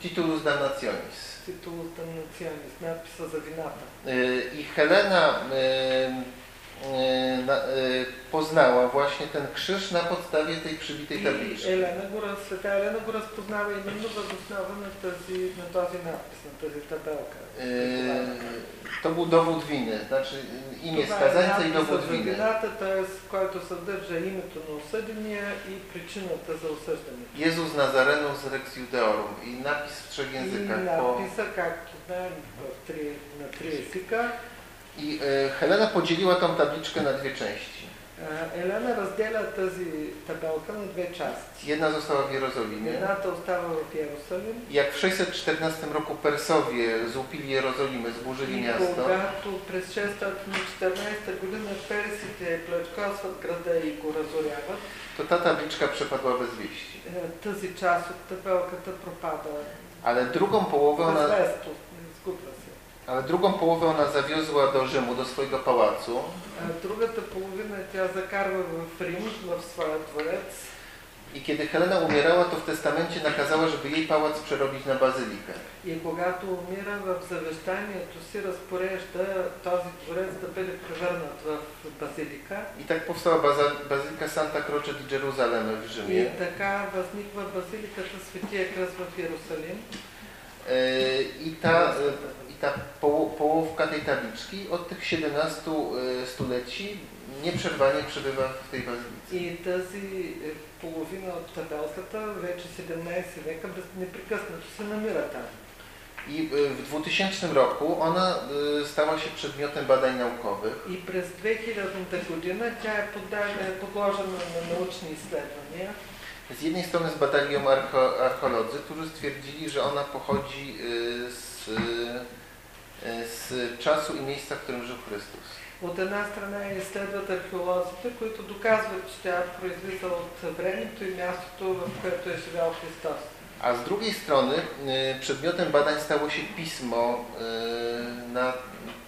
titulus damnationis. Titulus damnationis, napisa zawinata. E, I Helena e, E, e, poznała właśnie ten krzyż na podstawie tej przybitej tabliczki. I Elena Góros, ta Elena Góros poznała i mnogo poznawano przez na bazie napis, no na bazie tabelka. E, to był dowód winy, znaczy imię skazańca i dowód winy. to jest, który sadrży imię to osadzenie i przyczyna to za osadzenie. Jezus Nazarenu z Rex Judeorum i napis w trzech językach. I napis, jak to na trzy językach. I y, Helena podzieliła tą tabliczkę na dwie części. Е, Елена разделя тази табелка на две части. Jedna została w Jerozolimie. Едната остава в Иерусалим Jak w 614 roku Persowie złupili Jerozolimę, zburzyli и miasto, когато през 614 година персите плячкосват града и го разоряват, to ta tabliczka przepadła bez wieści. е, тази част от табелката пропада Ale drugą połowę ona, безвестно, изгубва се. ale drugą połowę ona zawiozła do Rzymu, do swojego pałacu. А Другата половина тя закарва в Рим, в своя дворец. I kiedy Helena umierała, to w testamencie nakazała, żeby jej pałac przerobić na bazylikę. И когато умира в завещанието си, разпорежда този дворец да бъде превърнат в базилика. I tak powstała baza, bazylika Santa Croce di Gerusalemme w И Rzymie. така възниква базиликата Светия кръст в Иерусалим. E, I ta, e, i ta poło, połówka tej tabliczki od tych 17 e, stuleci nieprzerwanie przebywa w tej bazylice. И тази е, половина от табелката, вече 17 века, без непрекъснато се намира там. I e, w 2000 roku ona e, stała się przedmiotem badań naukowych. И през 2000 година тя е поддадена- подложена на научни изследвания. Z jednej strony zbadali ją archo, archeolodzy, którzy stwierdzili, że ona pochodzi e, z, e, z czasu i miejsca, w którym żył Chrystus. От една страна я изследват археолозите, които доказват, че тя е произлиза от времето и мястото, в което е живял Христос. A z drugiej strony e, przedmiotem badań stało się pismo e, na,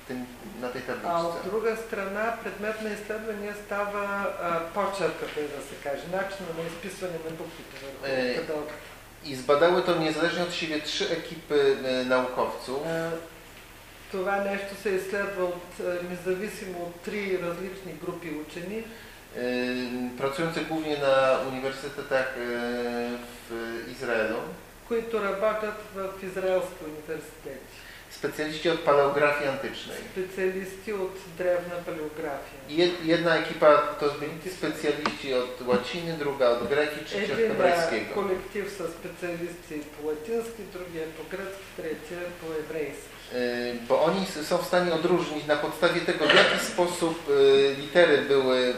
tym, na tej А tabliczce. от друга страна, предмет на изследвания става а, почерката, да се каже, начина на изписване на буквите върху Е, табелката. I zbadały to niezależnie od siebie trzy ekipy e, naukowców. Това нещо се изследва от, а, независимо от три различни групи учени, e, pracujących głównie na uniwersytetach e, w Izraelu. които работят в израелски университети. Specjaliści od paleografii antycznej. Специалисти от древна палеография. Jed- Jedna ekipa to byli specjaliści od łaciny, druga od greki, trzecia od Един hebrajskiego. колектив са специалисти по латински, другия по гръцки, третия по еврейски. Y, Bo oni s- są w stanie odróżnić na podstawie tego, w jaki sposób y, litery były y,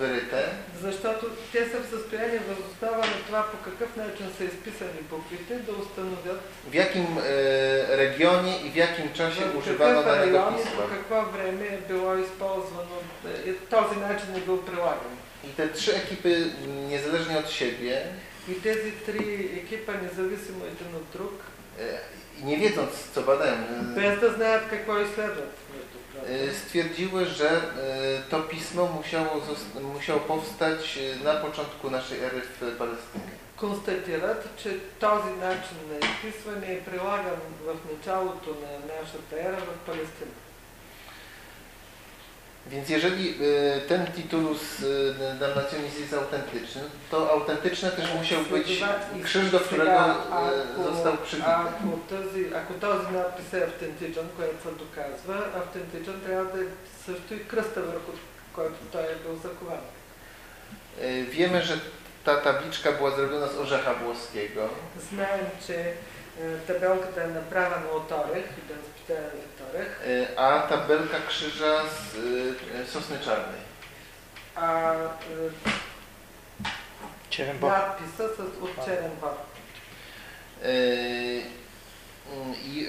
wyryte, Защото те са в състояние въз основа на това по какъв начин са изписани буквите да установят w jakim y, regionie i w jakim czasie в używano какъв danego район и pisma. по какво време е било използвано, е, този начин е бил прилаган. I te trzy ekipy, mm, niezależnie od siebie, И тези три екипа, независимо един от друг, y, nie wiedząc, co badają, y, без да знаят какво изследват. между другото. y, stwierdziły, że y, to pismo musiało, zos- musiało powstać y, na początku naszej ery w Palestynie. констатират, че този начин на изписване е прилаган в началото на нашата ера в Палестина. Więc jeżeli y, ten titulus y, damnationis jest autentyczny, to autentyczny też musiał być Следователно, krzyż, do którego сега, y, został przybity. ако, този, ако този надпис е автентичен, което се доказва, автентичен трябва да е също и кръста върху който той е бил закован. Y, Wiemy, że ta tabliczka była zrobiona z orzecha włoskiego. Знаем, че е, табелката е направена от орех, един E, a tabelka krzyża z e, sosny czarnej. A y, napis sosny od Czeremba. Mm, I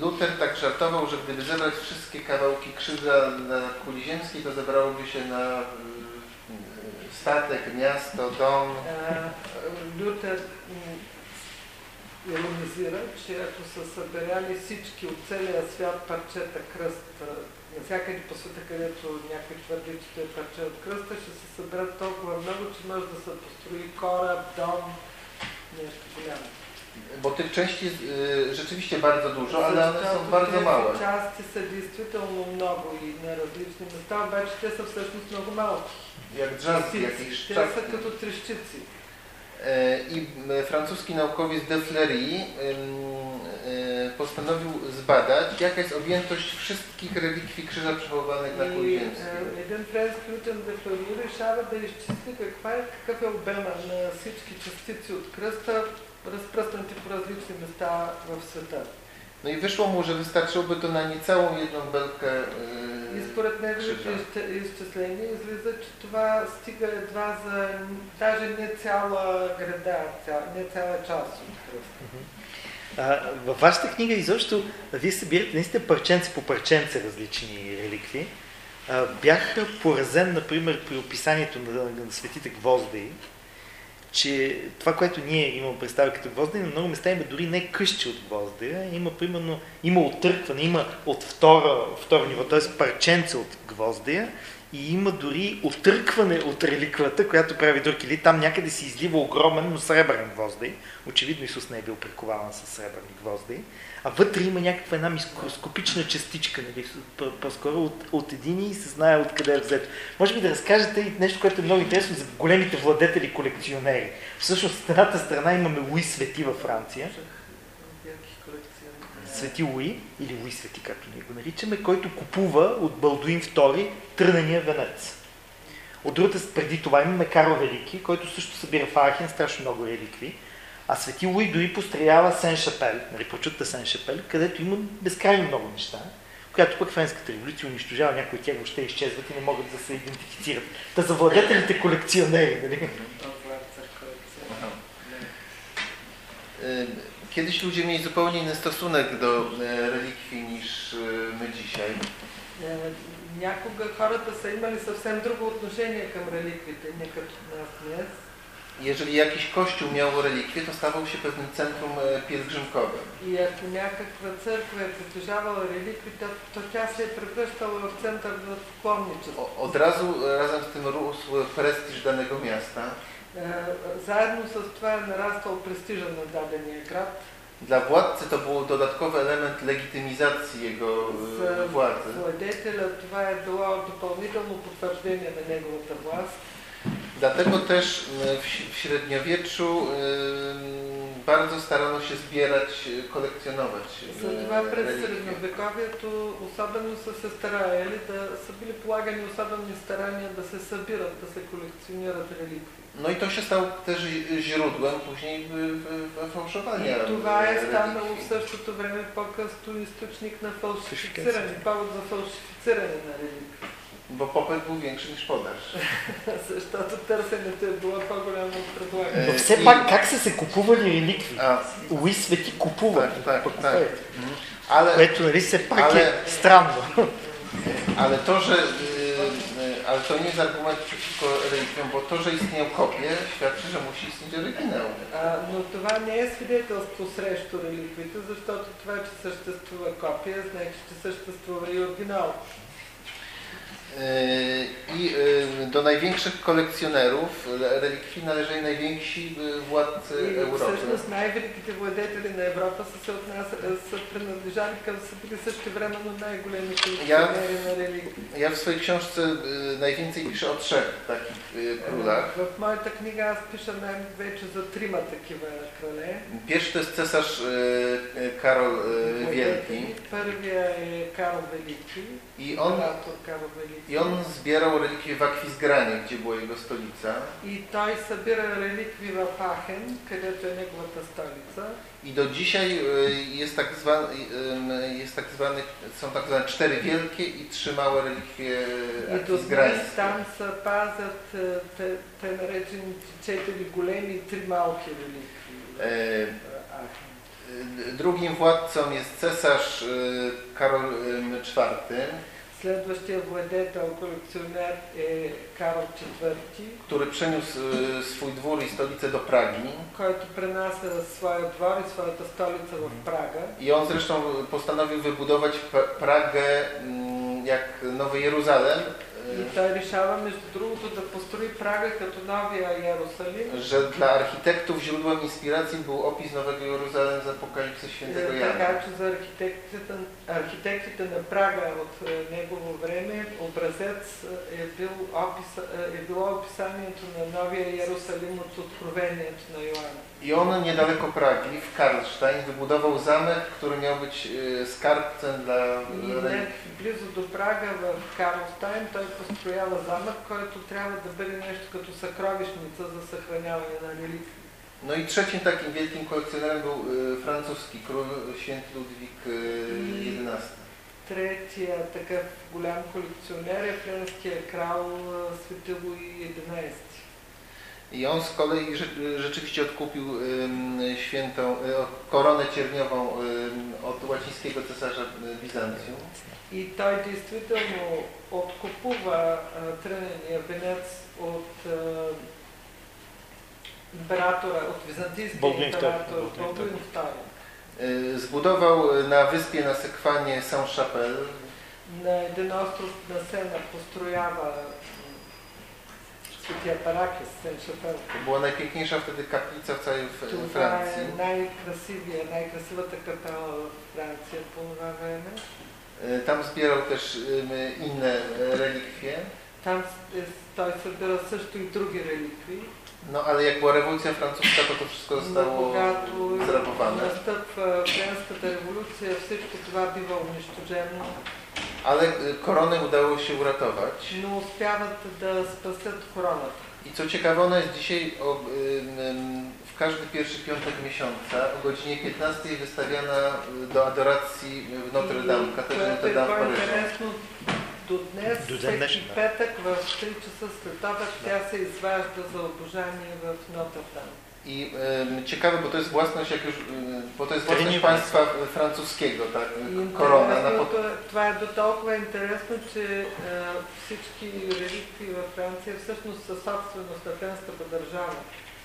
Luther tak żartował, że gdyby zebrać wszystkie kawałki krzyża na kuli ziemskiej, to zebrałoby się na statek, miasto, dom. Luther mm, Лютер м, иронизира, че ако са събирали всички от целия свят парчета кръст, а, навсякъде по света, където някой твърди, че той е парче от кръста, ще се съберат толкова много, че може да се построи кораб, дом, нещо голямо. Bo tych części jest y, rzeczywiście bardzo dużo, ale one są Защото bardzo тези małe. части са действително много и на различни места, обаче те са всъщност много малки. Jak drzazgi, jakieś Те са szczapki. като трещици. E, I m, francuski naukowiec de Fleury ym, y, postanowił zbadać, jaka jest objętość wszystkich relikwii krzyża przechowanych na kuli И ziemskiej. е, един френски учен де Флори решава да изчисли каква е, какъв е обема на всички частици от кръста, разпръснати по различни места в света. No i wyszło mu, że wystarczyłoby to na niecałą jedną belkę И yy, според неговите кръжа. изче- изчисления излиза, че това стига едва за даже не цяла града, ця, не цяла част от кръста. А, във вашата книга изобщо вие събирате наистина парченце по парченце различни реликви. А, бях поразен, например, при описанието на, на светите гвозди, че това, което ние имаме представа като гвозди, на много места има дори не къщи от гвоздия, има примерно, има оттъркване, има от втора, второ ниво, т.е. парченце от гвоздия и има дори отъркване от реликвата, която прави друг или там някъде се излива огромен, но сребърен гвоздей. Очевидно Исус не е бил прикован с сребърни гвозди. А вътре има някаква една микроскопична частичка, нали, по- по-скоро от, от един и се знае откъде е взето. Може би да разкажете и нещо, което е много интересно за големите владетели колекционери. Всъщност от едната страна имаме Луи Свети във Франция. Свети Луи, или Луи Свети, както ние го наричаме, който купува от Балдуин II трънения венец. От другата, преди това имаме Карл Велики, който също събира в Ахен страшно много реликви. А Свети Луи дори построява Сен Шапел, нали, прочутта Сен Шапел, където има безкрайно много неща, която пък Френската революция унищожава, някои от тях въобще изчезват и не могат да се идентифицират. Та за владетелите колекционери, нали? Е Kiedyś ludzie mieli zupełnie inny stosunek do relikwii niż my dzisiaj. Е, Някога хората са имали съвсем друго отношение към реликвите, не като нас днес. Jeżeli jakiś kościół miał relikwie, to stawał się pewnym centrum e, pielgrzymkowym. И ако някаква църква е притежавала реликви, то, то тя се е превръщала в център за поклонничество. O, od razu e, razem z tym rósł prestiż danego miasta. Е, Заедно с това е нараствал престижа на дадения град. Dla władcy to był dodatkowy element legitymizacji jego e, За władzy. владетеля това е било допълнително потвърждение на неговата власт. Dlatego też m, w ś- w średniowieczu em, bardzo starano się zbierać, e, kolekcjonować e, Затова през relikwie. средновековието особено са се стараели да са били полагани особени старания да се събират, да се колекционират реликви. No i to się stało też ź- źródłem później w- w- w- fałszowania. И това е religii. станало в същото време по-късно източник на фалшифициране, повод за фалшифициране на реликви. Bo popyt był większy niż podaż. Защото търсенето е било по-голямо от Е, предлагането. Но все пак как са се купували реликви? Луи Свети купува. tak, tak. Ale, Което нали все пак Але- е странно. ale to, że. Ale to nie jest argument przeciwko relikwiom, bo to, że istnieją kopie, świadczy, że musi istnieć oryginał. Но това не е свидетелство срещу реликвите, защото това, че съществува копия, значи, че съществува и оригинал. Y, I y, do największych kolekcjonerów le- relikwii należeli najwięksi y, władcy И Europy. всъщност най-великите владетели на Европа са, се отнася, са принадлежали към, са били също времено най-големи колекционери на реликви. Ja w swojej książce y, najwięcej piszę o trzech takich y, królach. В моята книга аз пиша най-вече за трима такива крале. Pierwszy to jest cesarz y, y, Karol y, Wielki Първия е Карл Велики, i on, император Карл Велики. i on zbierał relikwie w Akwizgranie, gdzie była jego stolica. И той събира реликви в Ахен, където е неговата столица. I do dzisiaj y, jest tak zwany, y, jest tak zwany, są tak zwane cztery wielkie i trzy małe relikwie И до днес akwizgrańskie. там се пазят е, те, те наречените четири големи и три малки реликви. E, Е, Ахен. y, Drugim władcą jest cesarz y, Karol y, IV, Следващия владетел, колекционер е Карл IV, który przeniósł y, swój dwór i stolicę do Pragi. който пренася своя двор и своята столица в Прага. I on zresztą postanowił wybudować P- Pragę mm, jak Nowy Jeruzalem, И той решава, между другото, да построи Прага като новия Иерусалим. y, że dla architektów źródłem inspiracji był opis Nowego Jeruzalem z Apokalipsy Świętego Е, Jana. Така че за архитектите, архитектите на Прага от е, негово време образец е, бил опис, е било описанието на новия Иерусалим от Откровението на Йоанна. I on niedaleko Pragi, w Karlstein, wybudował zamek, który miał być y, skarbcem dla И religii. не, близо до Прага в Карлстайн той построява замък, който трябва да бъде нещо като съкровищница за съхраняване на реликви. No i trzecim takim wielkim kolekcjonerem był y, francuski król święty Ludwik XI. Третия такъв голям колекционер е френския крал Свети Луи XI. I on z kolei rze- rzeczywiście odkupił ym, świętą y, koronę cierniową ym, od łacińskiego cesarza y, Bizancjum. И той действително откупува а, трънения венец от а, императора, от византийския Болдуин II. император Болдуин Болдуин II. Y, Zbudował y, na wyspie na Sekwanie Saint-Chapelle, На един остров на Сена построява to była najpiękniejsza wtedy kaplica w całej w Francji. Najkrasiwie, najkrasiwa ta kapela Francji była Tam zbierał też y, inne e, relikwie. Tam y, to jest zbierał też tu drugie relikwie. No ale jak była rewolucja francuska, to to wszystko no, zostało zrabowane. No, Następna francuska rewolucja, wszystko to było uniszczone. Ale y, koronę udało się uratować. но успяват да спасят короната. I co ciekawe, ona jest dzisiaj o, ym, ym, w każdy pierwszy piątek miesiąca o godzinie 15 wystawiana y, do adoracji w Notre Dame, w katedrze което Notre е Dame w Paryżu. по-интересно, до днес, До ден всеки днешен, да. петък в 3 часа след обед, тя се изважда за обожание в Нотр-Дам. I ym, ciekawe, bo to jest własność, jak już, ym, bo to jest własność Terenie- państwa francuskiego, tak? И Korona na pod... интересното е- това е до толкова интересно, че е, всички реликвии във Франция всъщност са собственост на френската държава.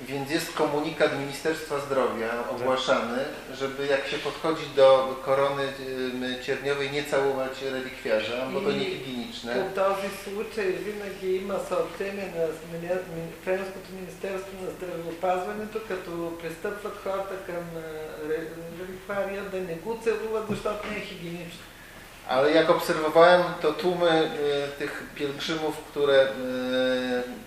Więc jest komunikat Ministerstwa Zdrowia ogłaszany, żeby jak się podchodzi do korony ym, cierniowej nie całować relikwiarza, bo to I- niehigieniczne. По този случай винаги има съобщение на Мини- Ми- Френското министерство на здравеопазването, като пристъпват хората към е, ре- реликвария да не го целуват, защото не е хигиенично. Ale jak obserwowałem, to tłumy y, tych pielgrzymów, które y,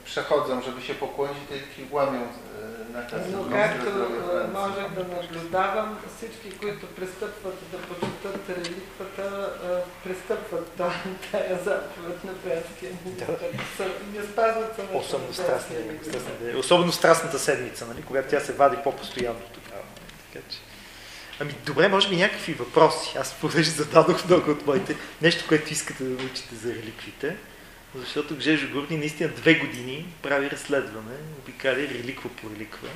przechodzą, żeby się pokłonić, to taki łamią y, nakaz Но ministra както zdrowia е, Francji. можех да наблюдавам, всички, които пристъпват да почитат реликвата, е, пристъпват та- тая заповед на френския министр. Са- Не спазват самото Особено, френския страстна, реликвар. страстна- особено страстната седмица, нали, когато тя се вади по-постоянно тогава. Така че... Ами добре, може би някакви въпроси. Аз понеже зададох много от моите нещо, което искате да научите за реликвите. Защото Гжежо Гурни наистина две години прави разследване, обикаля реликва по реликва.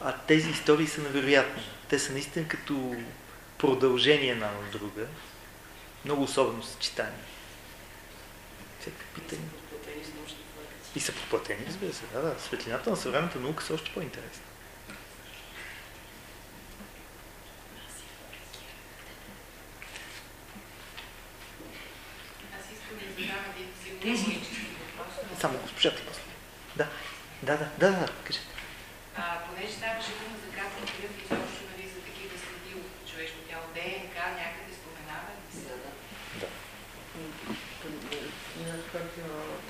А тези истории са невероятни. Те са наистина като продължение една на друга. Много особено съчетание. Всякакви питания. И са подплатени, разбира се. Да, да. Светлината на съвременната наука са още по-интересни. Аз искам да задам но- Само госпожата после. Да, да, да, да, да, кажете. А, понеже ставаше дума за кратки кръв и изобщо нали, за такива следи от човешко тяло, ДНК някъде споменава ли се? Някакви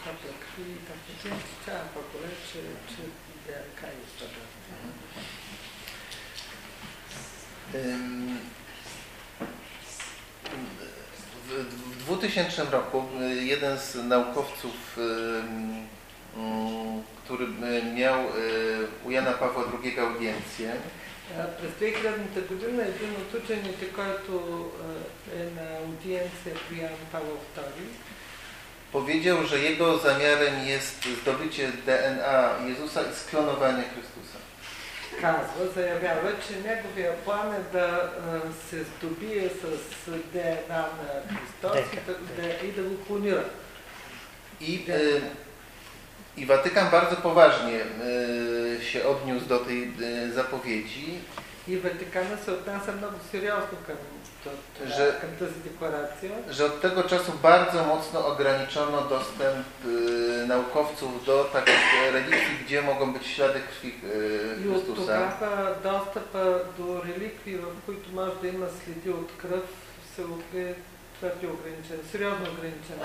капелки, такива, че тя по-голе, че, че ДНК изпада. Ym, 2000 roku y, jeden z naukowców, ym, ym, który y, miał y, u Jana Pawła II audiencję, А, През 2000 година един от учените, който а, е на аудиенция при Ян Павел II, powiedział, że jego zamiarem jest zdobycie DNA Jezusa i sklonowanie Chrystusa. казва, заявява, че неговия план е да а, се здобие с ДНА на Христос и да, да, и да го клонира. I, y, I Watykan bardzo poważnie y, się odniósł do tej y, zapowiedzi И Ватикана се отнася много сериозно към, това, Że- към тази декларация. że od tego czasu bardzo mocno ograniczono dostęp y, naukowców do takich relikwi, gdzie mogą być ślady krwi y, И от Chrystusa. тогава достъпа до реликвии, в които може да има следи от кръв, се е твърде ограничен, сериозно ограничен.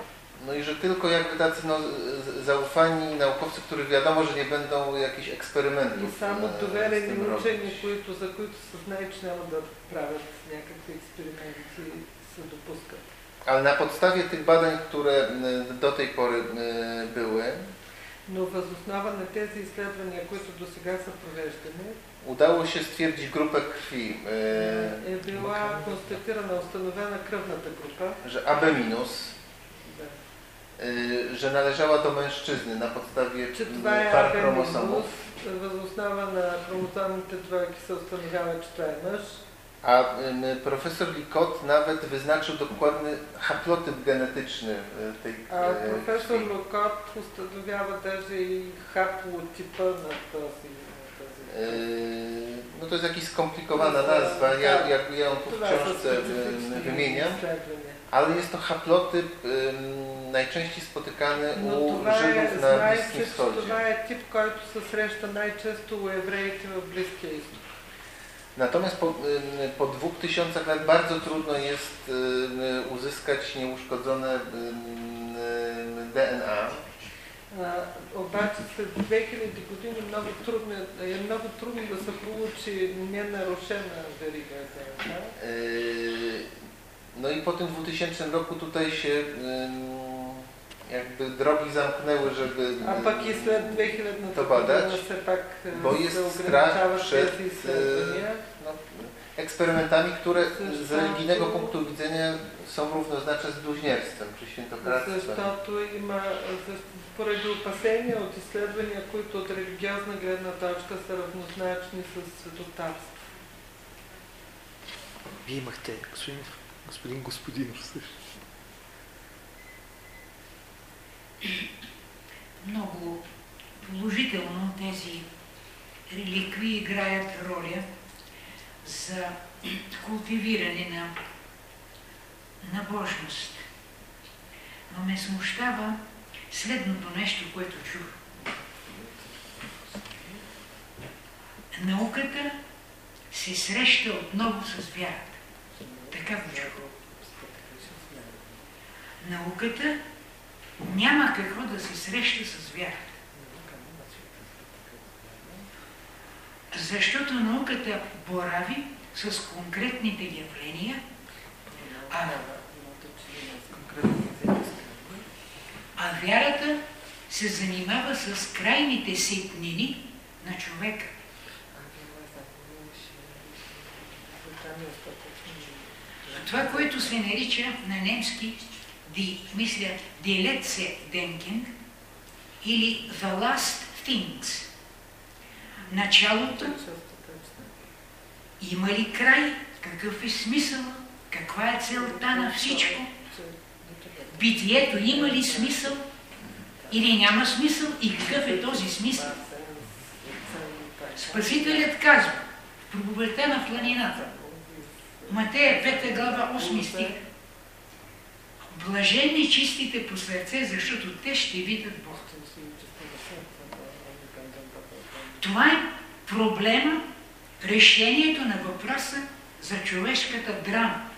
No i że tylko jakby tacy no, z- zaufani naukowcy, których wiadomo, że nie będą jakichś eksperymentów И само e, z доверени tym robić. учени, които, за които се знае, че няма да правят някакви експерименти, се допускат. Ale na podstawie tych badań, które y, do tej pory y, były, Но възоснова на тези изследвания, които до сега са провеждани, udało się stwierdzić grupę krwi, е била констатирана, установена кръвната група, że AB minus, да, y, że należała do mężczyzny na podstawie че това е par АБ chromosomów, възоснова на хромозомните двойки се установява, че това е мъж. a ym, profesor Likot nawet wyznaczył dokładny haplotyp genetyczny y, tej А y, професор krwi. Локот установява даже и хаплотипа на този. на този. Y, No to jest jakaś skomplikowana nazwa, ja, jak ja ją tu w Това са książce y, специфични wymieniam, изследвания. ale jest to haplotyp ym, najczęściej spotykany Но u това е, Żydów na знаете, Bliskim че Wschodzie. това е тип, който се среща най-често у евреите в Близкия изток. Natomiast po, ym, po dwóch tysiącach lat bardzo trudno jest ym, uzyskać nieuszkodzone ym, ym, DNA. А, обаче след 2000 години много трудно, е много трудно да се получи ненарушена верига ДНК. Yy, No i po tym 2000 roku tutaj się ym, jakby drogi zamknęły, żeby А ym, пък и след 2000 To badać, година все пак е, bo се jest ограничават strach przed тези yy, изследвания. no, eksperymentami, które z Zresztą- religijnego punktu widzenia są równoznaczne z bluźnierstwem czy świętokradztwem. Защото има, за- поради опасения от изследвания, които от религиозна гледна точка са равнозначни с светотарство. Вие имахте, господин, господин Господинов също. Много положително тези реликви играят роля за култивиране на набожност. Но ме смущава следното нещо, което чух. Науката се среща отново с вярата. Така го чух. Науката няма какво да се среща с вярата. Защото науката борави с конкретните явления, а, а вярата се занимава с крайните сетнини на човека. Това, което се нарича на немски, ди, мисля, die letzte Denken или the last things. Началото има ли край? Какъв е смисъл? Каква е целта на всичко? Битието има ли смисъл? Или няма смисъл? И какъв е този смисъл? Спасителят казва в проповедта на планината, Матея 5 глава 8 стих, Блаженни чистите по сърце, защото те ще видят Бог. Това е проблема, решението на въпроса за човешката драма.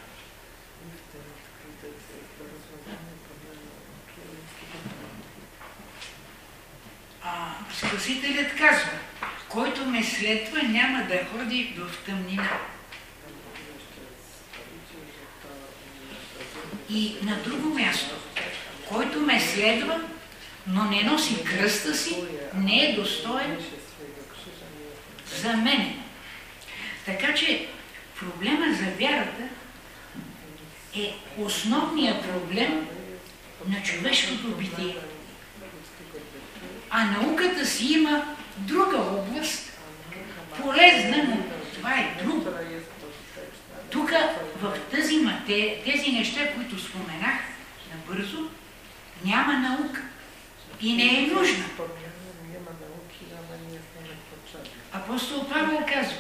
А, Спасителят казва, който ме следва, няма да ходи в тъмнина. И на друго място, който ме следва, но не носи кръста си, не е достоен за мене. Така че проблема за вярата е основният проблем на човешкото битие. А науката си има друга област, полезна, но това е друго. Тук в тази материя, тези неща, които споменах набързо, няма наука и не е нужна. Апостол Павел казва,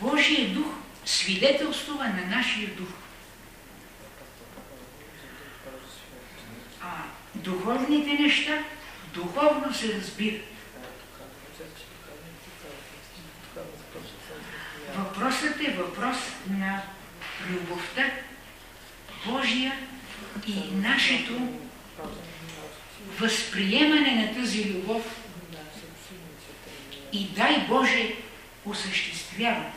Божия дух свидетелствува на нашия дух. А духовните неща духовно се разбират. Въпросът е въпрос на любовта Божия и нашето възприемане на тази любов и дай Боже осъществяване.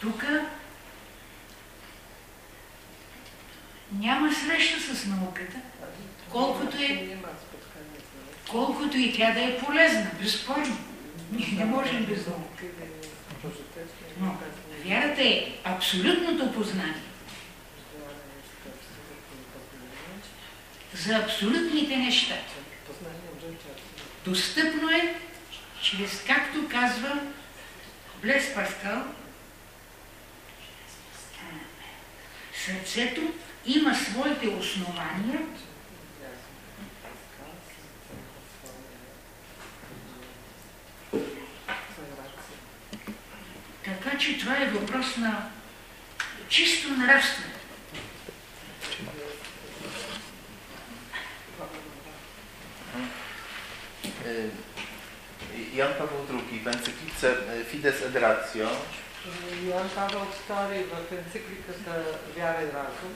Тук няма среща с науката, Колкото е- Няма споткание с наука. Колкото и тя да е полезна, безспорно. Ние не можем без наука. Но вярата е абсолютното познание за абсолютните неща. Достъпно е чрез, както казва Блес Паскал, сърцето има своите основания, така че това е въпрос на чисто нравствено. Y, Jan Paweł II w encyklice y, Fides et Ratio Йоан Павел II в енцикликата Вяра и разум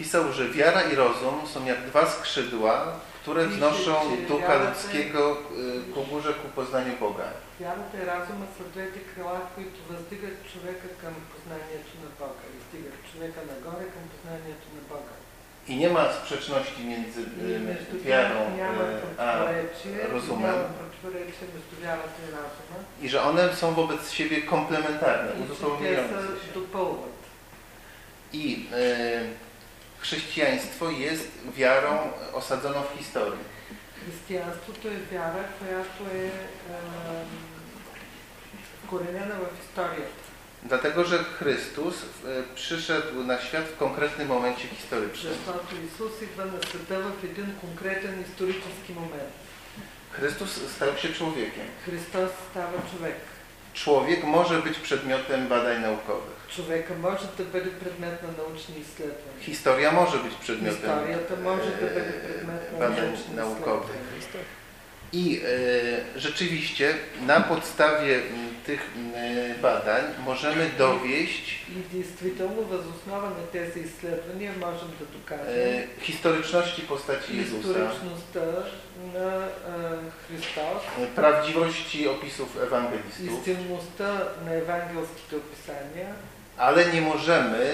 pisał, że wiara i rozum są jak dwa skrzydła, które wznoszą ducha ludzkiego y, ku górze, ku poznaniu Boga. Вярата и разума са двете крила, които въздигат човека към познанието на Бога. Издигат човека нагоре към познанието на Бога. I nie ma sprzeczności między И y, между wiarą тях няма y, a противоречие, rozumem. няма противоречие между вярата и разума. i że one są wobec siebie komplementarne, И че те uzupełniające се się. допълват. I y, chrześcijaństwo jest wiarą osadzoną w historii. Християнството е вяра, която е ем, вкоренена в историята. Dlatego, że Chrystus y, przyszedł na świat w konkretnym momencie historycznym. Защото Исус идва на света в един конкретен исторически момент. Chrystus stał się człowiekiem. Христос става човек. Człowiek może być przedmiotem badań naukowych. Човека може да бъде предмет на научни изследвания. Historia może być przedmiotem Историята може да бъде e, предмет на badań научни naukowych. изследвания. I e, rzeczywiście na podstawie m, tych m, badań możemy dowieść И действително, възоснова на тези изследвания можем да докажем e, historyczności postaci Jezusa, историчността на е, Христос, e, prawdziwości opisów ewangelistów, истинността на евангелските описания, ale nie możemy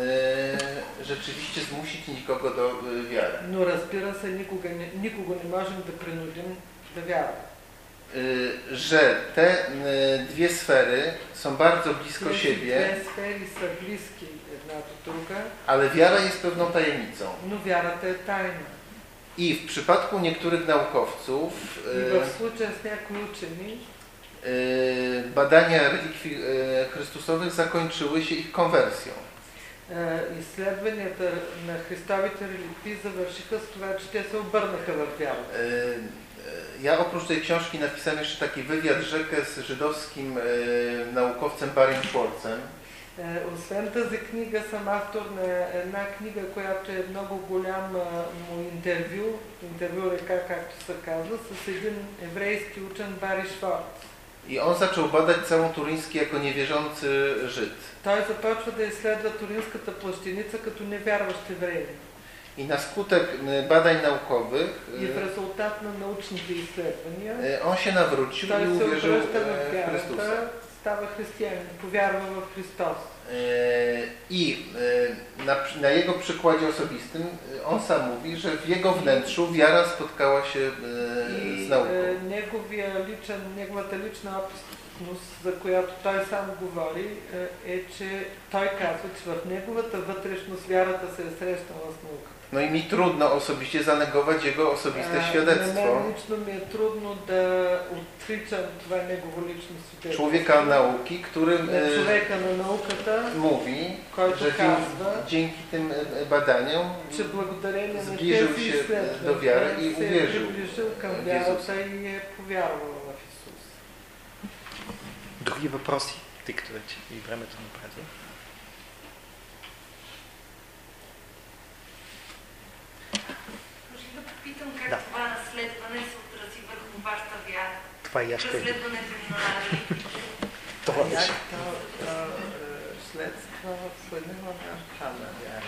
e, rzeczywiście zmusić nikogo do e, wiary. но разбира се, никога не, никого не можем да принудим да вярва. E, że te m, dwie sfery są bardzo blisko Тези siebie, две сфери са близки една до друга, ale wiara jest pewną tajemnicą. но вярата е тайна. I w przypadku niektórych naukowców И e, в случая с някои учени, e, badania relikwii e, Chrystusowych zakończyły się ich konwersją. е, изследванията на Христовите реликвии завършиха с това, че те се обърнаха в вярата. E, e, Ja oprócz tej książki napisałem jeszcze taki wywiad rzekę z żydowskim e, naukowcem Barrym Schwartzem. Е, Освен тази книга съм автор на една книга, която е много голямо му интервю, интервю река, както се казва, с един еврейски учен Бари Шварц. I on zaczął badać całą Turyński jako niewierzący Żyd. Той започва да изследва Туринската плащеница като невярващ евреин. I na skutek e, badań naukowych И в резултат на научните изследвания, e, on się nawrócił той i се uwierzył обръща в e, w Chrystusa. вярата, става християнин, повярва в Христос. E, I e, na, na jego przykładzie osobistym e, on sam mówi, że w jego wnętrzu wiara spotkała się e, И z nauką. е, неговия личен, неговата лична опитност, за която той сам говори, е, е, че той казва, че в неговата вътрешност вярата се е срещнала с науката. No i mi trudno osobiście zanegować jego osobiste Е, На świadectwo мен лично ми е трудно да отричам това негово лично свидетелство. człowieka nauki, który На e, човека на науката, mówi, който że казва, dzięki, dzięki tym e, badaniom че благодарение на Зближил тези се изследвания до вяра и се е увержил приближил към в как да. това разследване се отрази върху вашата вяра? Това и аз ще... Разследването на Това е. Следства в пънила вяра.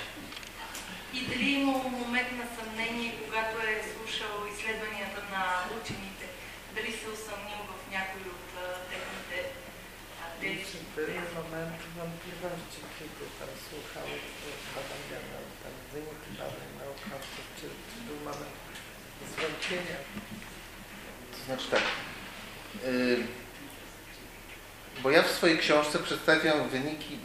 И дали е има момент на съмнение, когато е слушал изследванията на учените, дали се усъмнил в някой от техните тези? Беше е момент вампирарчиките там слухал от Хана вяра, там взимат и дава и малко, че до zwątpienia? To znaczy tak. y, Bo ja w swojej książce przedstawiam wyniki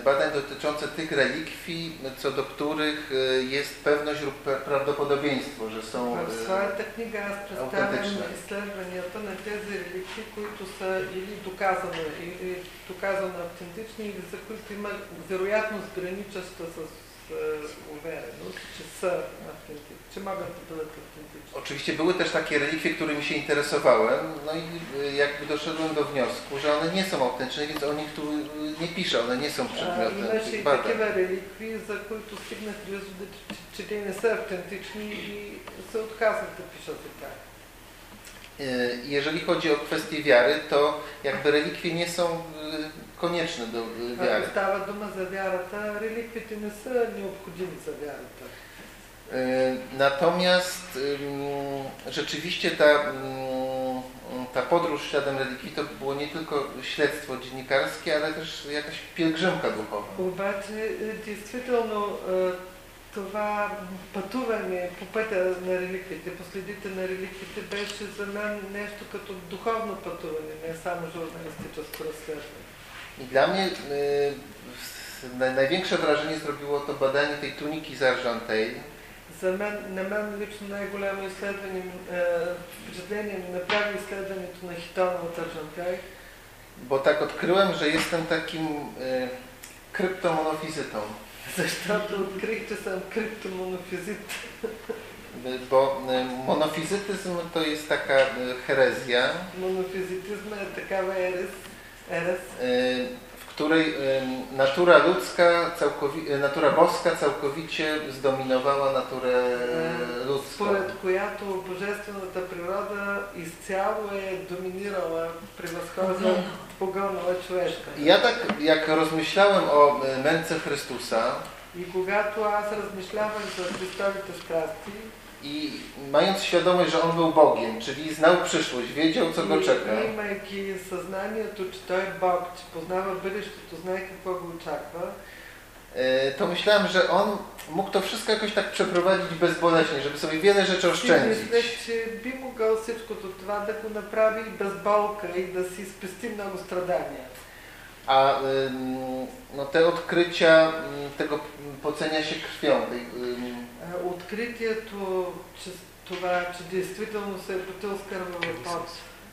y, badań dotyczące tych relikwii, co do których y, jest pewność lub pra- prawdopodobieństwo, że są. В y, своята книга аз представям автентични. изследванията на тези реликти, които са или доказано, или доказано автентични, или за които има вероятност граничеща с E, no, Oczywiście były też takie relikwie, którymi się interesowałem, no i e, jakby doszedłem do wniosku, że one nie są autentyczne, więc o nich tu e, nie piszę, one nie są przedmiotem tych badań. Takie relikwie, za które tu sygnat czytane są autentyczne i są odkazane do pisze tak. Jeżeli chodzi o kwestię wiary, to jakby relikwie nie są y, konieczne do y, wiary. Ако става дума за вярата, реликвите не са необходими за вярата. Y, Natomiast ym, rzeczywiście ta, ym, ta podróż śladem relikwii to było nie tylko śledztwo dziennikarskie, ale też jakaś pielgrzymka duchowa. Обаче, е, действително, е, това пътуване по пътя на реликвите, по следите на реликвите, беше за мен нещо като духовно пътуване, не само журналистическо разследване. I dla mnie y, s- naj- największe wrażenie zrobiło to badanie tej tuniki z Argentei, За мен, на мен лично най-голямо изследване, е, впечатление ми направи изследването на хитоновата Аржантей, bo tak odkryłem, że jestem takim y, kryptomonofizytą. Защото открих, че съм криптомонофизит. Bo monofizytyzm to jest taka herezja. Monofizytyzm to taka erys. erys. której y, natura ludzka, całkowi- y, natura boska całkowicie zdominowała naturę ludzką. според която божествената природа изцяло е доминирала, превъзхожда, погълнала човешка. I Ja tak jak rozmyślałem o y, męce Chrystusa И когато аз размишлявах за Христовите страсти i mając świadomość, że On był Bogiem, czyli znał przyszłość, wiedział co go czeka, и имайки съзнанието, че Той е Бог, че познава бъдещето, знае какво го очаква, y, to myślałem, że On mógł to wszystko jakoś tak przeprowadzić bezboleśnie, żeby sobie wiele rzeczy си oszczędzić. мислех, че би могъл всичкото това да го направи без болка и да си спести много страдания. A ym, no, te odkrycia ym, tego pocenia się krwią, tej, ym, А, Откритието, че това, че действително се е потил с кървава пот,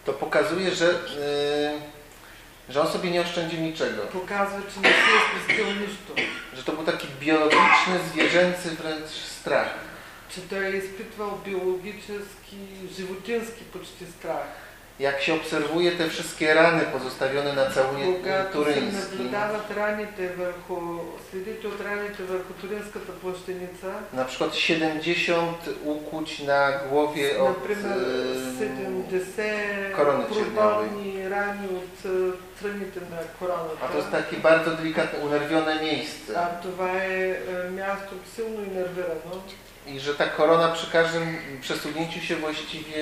to pokazuje, że, y, że on sobie nie oszczędził niczego. показва, че не си е спестил нищо. Że to był taki biologiczny, zwierzęcy wręcz strach. че той е изпитвал биологически, животински почти страх. jak się obserwuje te wszystkie rany pozostawione na całunie turyńskim. Na przykład 70 ukłuć na głowie od korony cierniowej. A to jest takie bardzo delikatne, unerwione miejsce. A to jest miasto silno unerwione. I że ta korona przy każdym przesunięciu się właściwie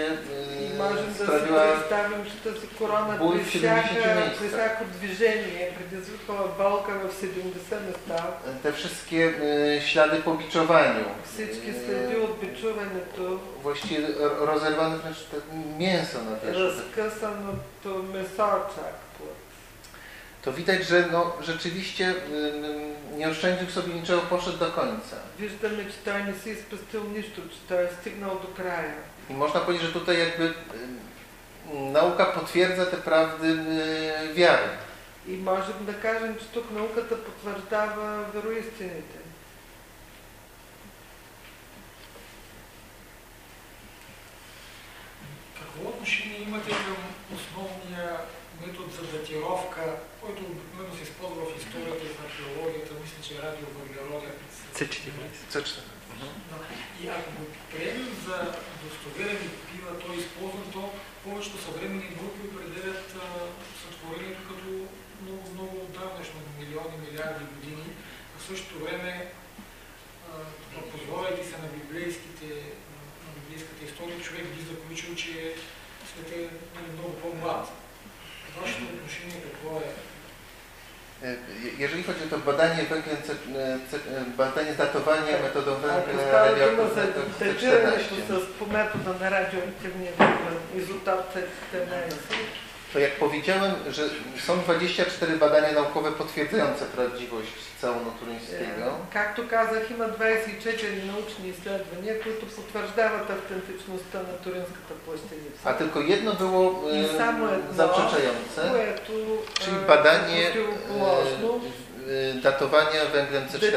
и yy, можем да си sprawiła представим, че тази корона Боли при, в 70 всяка, места. при всяко движение предизвикала болка в 70 места. te wszystkie yy, ślady po biczowaniu. Всички следи от бичуването, Właściwie ro- rozerwane wręcz te mięso na wierzchu. разкъсаното месо чак плът. To widać, że no, rzeczywiście yy, nie oszczędził sobie niczego, poszedł do końca. Виждаме, че той не си изпестил нищо, че той е стигнал до края. I można powiedzieć, że tutaj jakby yy, nauka potwierdza te prawdy yy, wiary. И можем да кажем, че тук науката потвърждава вероистините. Какво отношение имате към основния метод за датировка, който обикновено се използва в историята и в археологията, мисля, че е радиовъглероден. C14. Co- И ако го приемем за достоверен и бива той използван, то повечето съвременни групи определят сътворението като много, много отдавнашно, милиони, милиарди години. А в същото време, позволяйки се на библейските на библейската история, човек би заключил, че светът е нали, много по-млад. E, jeżeli chodzi o to badanie e, e, badanie datowania tak, metodą węgla radioaktywnego 14 to jak powiedziałem, że są 24 badania naukowe potwierdzające prawdziwość całunu turyńskiego. Е, Както казах, има 24 научни изследвания, които потвърждават автентичността на туринската A плащеница. tylko jedno było I e, samo jedno, zaprzeczające, което czyli е, badanie противоположно e, e, datowania węglem C14.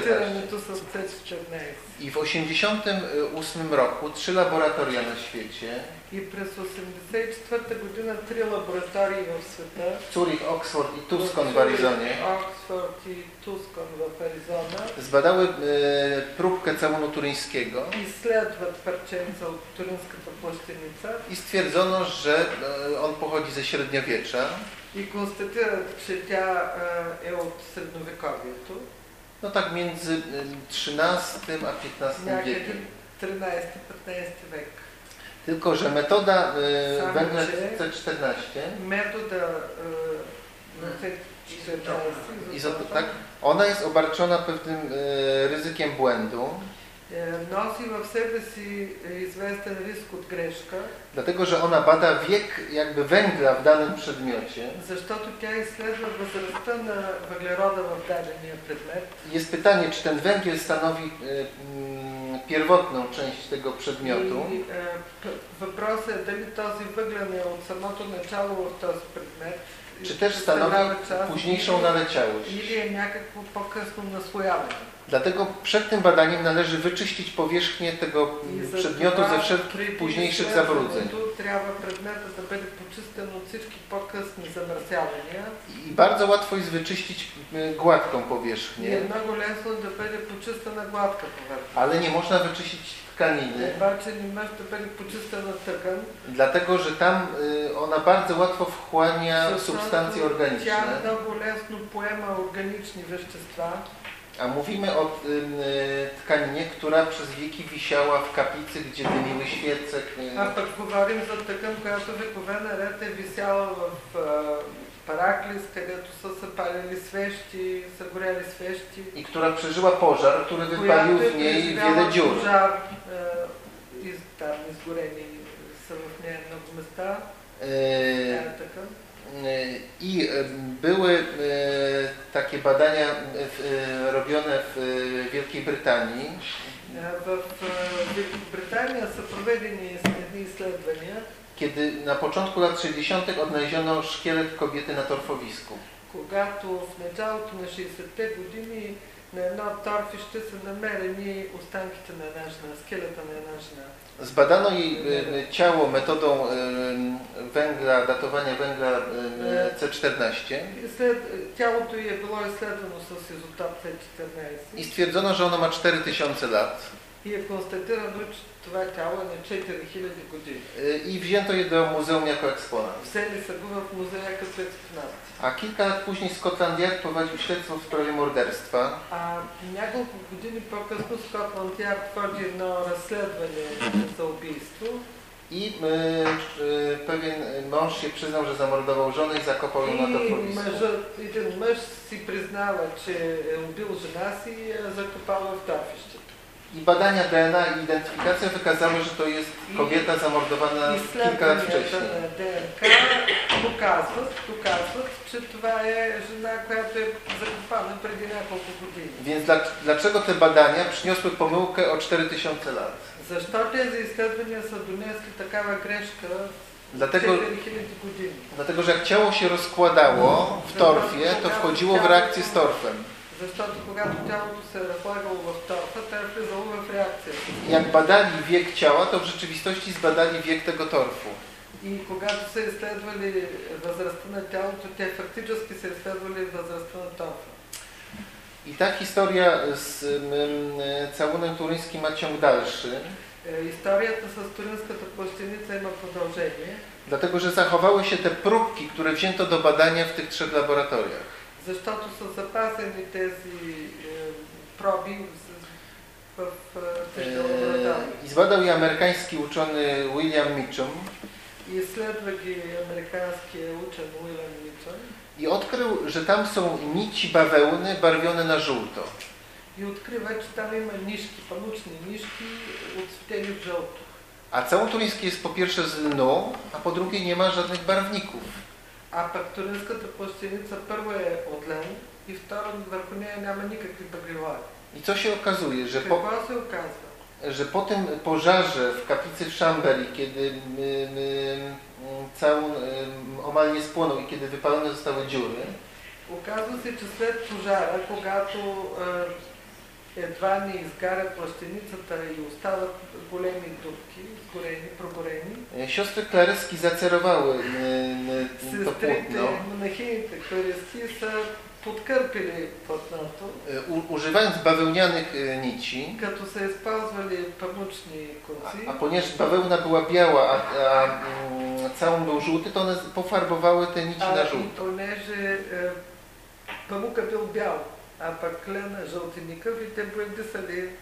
I w 1988 roku trzy laboratoria na świecie. I przez 1984 godzinę trzy laboratoria w świecie. Zurich, Oxford i Tucson w Arizonie. Oxford i Tucson w Arizonie. Zbadały e, próbkę całunu turyńskiego. I śledztwo parczeńca turyńskiego plastenica. I stwierdzono, że e, on pochodzi ze średniowiecza. I konstatowano, że ta e, od średniowiecza. No tak między y, XIII a XV wiekiem. XIII wiek. Tylko, że metoda y, węgla C14 metoda y, C14 tak? ona jest obarczona pewnym y, ryzykiem błędu е, носи в себе си е, известен риск от грешка, dlatego że ona bada wiek jakby węgla w danym przedmiocie. защото тя изследва възрастта на въглерода в дадения предмет Jest pytanie, czy ten węgiel stanowi e, mm, pierwotną część tego przedmiotu, И, е, п- въпросът е дали този въглен е от самото начало в този предмет, и czy też представлява stanowi част, późniejszą naleciałość. или е някакво по-късно насвояване. Dlatego przed tym badaniem należy wyczyścić powierzchnię tego И mm, за przedmiotu това ze wszelkich преди późniejszych изследването zabrudzeń. Трябва предметът да бъде почистен от всички по-късни замърсявания I bardzo łatwo jest wyczyścić y, gładką и powierzchnię, е много лесно да бъде почистена гладка повърхност. ale nie można wyczyścić tkaniny, Обаче не може да бъде почистена тъкан, dlatego że tam y, ona bardzo łatwo wchłania защото substancje тя organiczne. много лесно поема органични вещества A mówimy o ym, y, tkaninie, która przez wieki wisiała w kaplicy, gdzie dymiły świece, y, А пък говорим за тъкан, която векове наред е висяла в а, Параклис, където са се палили свещи, са горели свещи. i która przeżyła pożar, który wypalił която е w niej преживяла wiele dziur. пожар, а, из, там изгорени са в нея много места. Y, Тя е тъкан. y, I y, były y, takie badania y, y, robione w y, Wielkiej Brytanii, А, В а, Великобритания са проведени едни изследвания, kiedy na początku lat 60. odnaleziono szkielet kobiety na torfowisku. когато в началото на 60-те години на едно торфище са намерени останките на една жена, скелета на една жена. Zbadano jej y, ciało metodą y, węgla, datowania węgla y, C14 И след, тялото й е било изследвано с изотоп i C14 stwierdzono, że ono ma 4000 lat. и е констатирано, че това тяло е на 4000 години. Y, I wzięto je do muzeum jako eksponat. Взели са го в музея като експонат. A kilka lat później Scotland Yard prowadził śledztwo w sprawie morderstwa. А няколко години по-късно Скотланд Ярд води едно разследване за убийство I y, pewien mąż się przyznał, że zamordował żonę i zakopał ją na torfowisku. I ten mąż si przyznała, czy ubił żona i zakopała w trafiście. I badania DNA i identyfikacja wykazały, że to jest kobieta zamordowana kilka lat wcześniej. DNK pokazał, pokazał, czy to jest żona, która jest zakopana przed niejaką Więc dlaczego te badania przyniosły pomyłkę o 4000 lat? Защо тези изследвания са донесли такава грешка Dlatego, 4000 години? dlatego, że jak ciało się rozkładało w torfie, to wchodziło w reakcję z torfem. Защото когато тялото се е разлагало в торфа, то е влизало в реакция. Jak badali wiek ciała, to w rzeczywistości zbadali wiek tego torfu. И когато са изследвали възрастта на тялото, те фактически са изследвали възрастта на торфа. I ta historia z mm, całunem turyńskim ma ciąg dalszy, Е, Историята с Туринската плащеница има продължение, dlatego że zachowały się te próbki, które wzięto do badania w tych trzech laboratoriach. защото са запазени тези е, проби в, в, в тези лаборатории. E, I zbadał je amerykański uczony William Mitchum. Изследва ги американския учен Уилъм Мичън i odkrył, że tam są nici bawełny barwione na żółto. I odkrywa, że tam ima niszki, panuczne niszki odcwieni w żółto. A całą turyńskie jest po pierwsze z lnu, a po drugie nie ma żadnych barwników. A pak turyńskata pościenica pierwa jest od len i wtoro wokół niej nie ma nikakich bagrywań. I co się okazuje, że po, że po tym pożarze w kaplicy w Szambeli, kiedy my, my, całun y, omal nie spłonął i kiedy wypalone zostały dziury, Оказва се, че след пожара, когато е, едва не изгаря плащеницата и остават големи дупки, сгорени, прогорени, y, siostry klaryski zacerowały y, y, to сестрите, płótno, монахините кларески са подкърпили платното, y, u, używając bawełnianych y, nici, като са използвали памучни a, конци. a ponieważ bawełna była biała, a, a mm, całun był żółty, to one pofarbowały te nici na А, и żółto. понеже е, памука бил бял, а пък клена жълтеникъв и те боядисали нишките.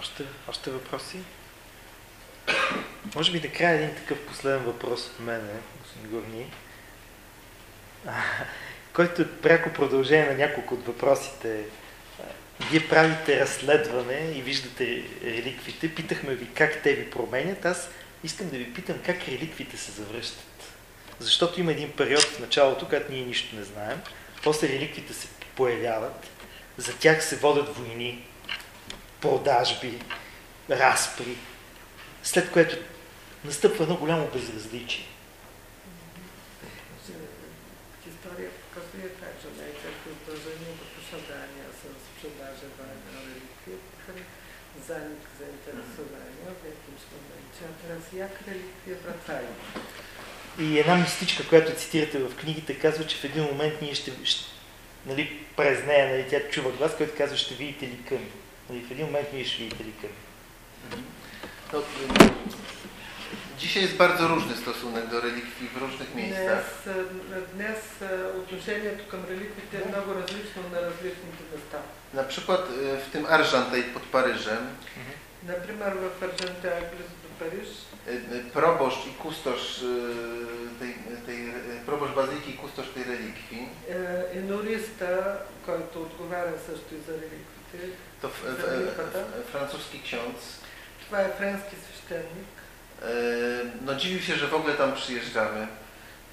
Още, още въпроси? Може би накрая един такъв последен въпрос от мене, господин Горни, който е пряко продължение на няколко от въпросите. Вие правите разследване и виждате реликвите. Питахме ви как те ви променят. Аз искам да ви питам как реликвите се завръщат. Защото има един период в началото, когато ние нищо не знаем. После реликвите се появяват. За тях се водят войни, продажби, разпри, след което настъпва едно голямо безразличие. Zanik zainteresowania w jakimś momencie, a teraz jak relikwie wracają? И една мистичка, която цитирате в книгите, казва, че в един момент ние ще, ще нали, през нея, нали, тя чува глас, който казва, ще видите лика ми. Нали, в един момент ние ще видите лика ми. No, y, dzisiaj jest bardzo różny stosunek do relikwii w różnych miejscach. Днес, е, днес е, отношението към реликвите е много различно на различните места. Na przykład y, w tym Argentej pod Paryżem Например, в Аржентея, близо до Париж, y, y, proboszcz i kustosz y, tej, tej y, proboszcz bazyliki i kustosz tej relikwii е енориста, който отговаря също и за реликвите. To f, f, f, francuski ksiądz. Franski święcennik. E, no dziwił się, że w ogóle tam przyjeżdżamy.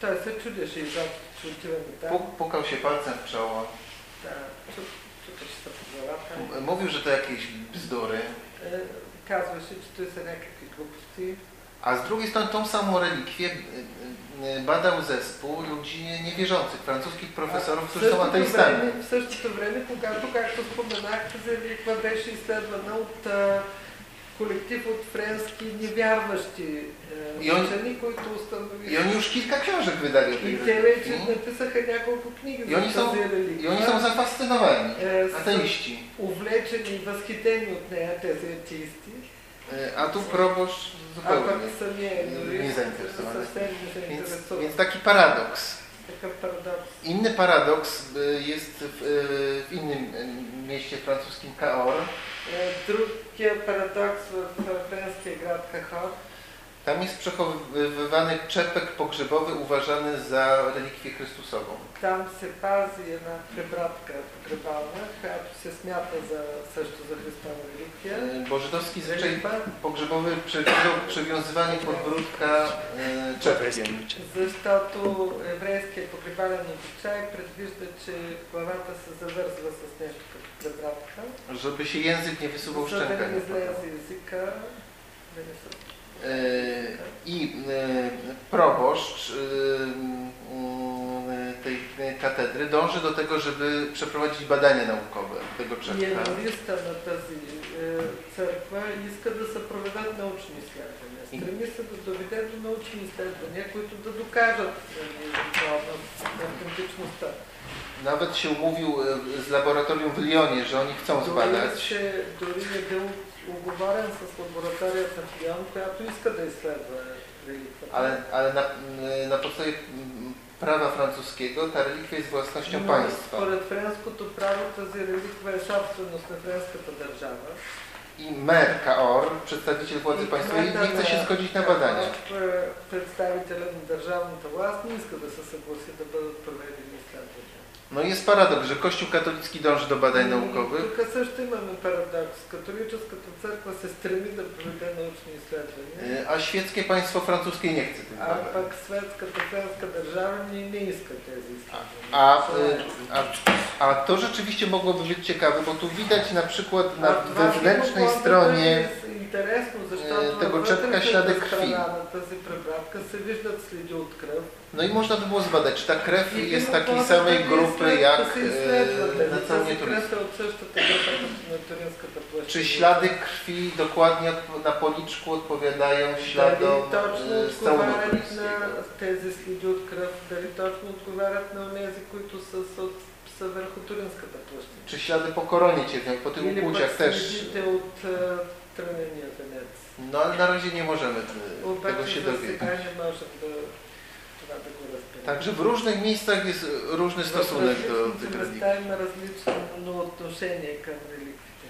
Tak, se czuję się, że czułem tam. Pukał się palcem w czoło. Tak, się to Mówił, że to jakieś bzdury. E, Kazał się, czy to jest jakieś głupstwo. A z drugiej strony tą samą relikwię y, y, y, badał zespół ludzi niewierzących, francuskich profesorów, А в którzy są същото ateistami. време, в същото време, когато, както споменах, тази реликва беше изследвана от а, колектив от френски невярващи е, И он- учени, които установиха. I oni już kilka książek wydali o tej И те вече relikwi. написаха няколко книги I oni за są, тази i реликвия. oni są zafascynowani. Е, са Ateiści. увлечени и възхитени от нея тези атеисти. E, a tu proboszcz zupełnie nie, no nie zainteresowany. Więc, więc taki paradoks. Inny paradoks e, jest w, e, w innym mieście francuskim, Cahors. Drugi paradoks w francuskiej grad Cahors. Tam jest przechowywany czepek pogrzebowy uważany za relikwię Chrystusową. Там се пази една пребратка погребална, която се смята за, също за Христова реликвия. Y, Bo żydowski zwyczaj Реликва, pogrzebowy przewidział przywiązywanie podbródка y, czepkiem. защото еврейският погребален обичай предвижда, че главата се завързва с нещо като пребратка, Żeby się język nie wysuwał w за да szczękach. не излезе езика. Да не се... Y, I y, proboszcz y, y, tej e, katedry dąży do tego, żeby przeprowadzić badania naukowe tego І czepka. юриста на тази е, църква иска да се проведат научни изследвания. Стреми се да доведе до научни изследвания, които да докажат нали, евентуално автентичността. Nawet się umówił e, z laboratorium w Lyonie, że oni chcą Дори, zbadać, че, дори е бил оговорен с лабораторията в Лион, която иска да изследва реликвата. ale, ale na, m, na podstawie m, prawa francuskiego ta relikwia jest własnością Но państwa. Според френското право тази реликва е собственост на френската държава. I mer Kaor, przedstawiciel władzy И państwowej, кмета nie chce się zgodzić na badania. Каор, е, Представителя на държавната власт не иска да се съгласи да бъдат проведени изследвания. No i jest paradoks, że Kościół katolicki dąży do badań naukowych, Тук също имаме парадокс. Католическата църква се стреми да проведе научни изследвания, e, a świeckie państwo francuskie nie chce tych а badań. пък светската френска държава не, не иска тези изследвания. A, y, a, a to rzeczywiście mogłoby być ciekawe, bo tu widać na przykład na А това би wewnętrznej могло да stronie бъде интересно, защото е, tego на czepka вътрешната ślady krwi. страна на тази препратка се виждат следи от кръв. No i można by było zbadać, czy ta krew И jest би takiej могло samej да grupy изслед- jak да се изследва e, дали na całej тази turystce. кръв е от същата група като на туринската площадка. Czy ślady krwi dokładnie od- na policzku odpowiadają śladom Дали точно e, z całego отговарят turyńskiego? на тези следи от кръв, дали точно отговарят на тези, които са, са, са върху Туринската площадка. Czy ślady po koronie ciewnej, po tych Или ukłuciach пък też? следите трънения венец. No ale na razie nie możemy e, tego się dowiedzieć. го разберем. Także w różnych miejscach jest różny В stosunek do tych има различно отношение към реликвите.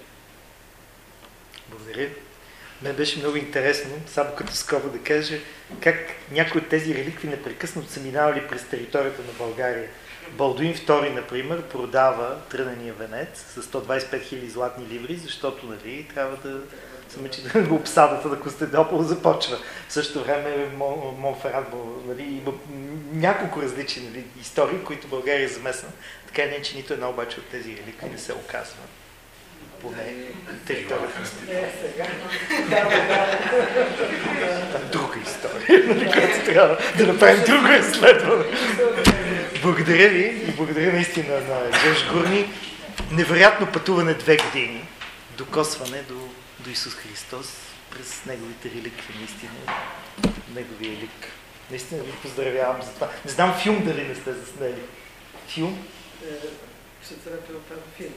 Благодаря. Мен беше много интересно, само като скоро да кажа, как някои от тези реликви непрекъснато са минавали през територията на България. Балдуин II, например, продава трънения венец с 125 000 златни ливри, защото нали, трябва да мъчи да го обсадата на Константинопол започва. В същото време Мон, Монферрат, нали, има няколко различни нали, истории, които България е замесена. Така не, че нито една обаче от тези реликви не се оказва. Поне територията на Е, друга история, нали, която трябва да направим друго изследване. Благодаря ви и благодаря наистина на Джордж Гурни. Невероятно пътуване две години, докосване до, до Исус Христос през неговите реликви, наистина, неговия лик. Наистина ви поздравявам за това. Не знам филм дали не сте заснели. Филм? Е, Ще zrobił pan film.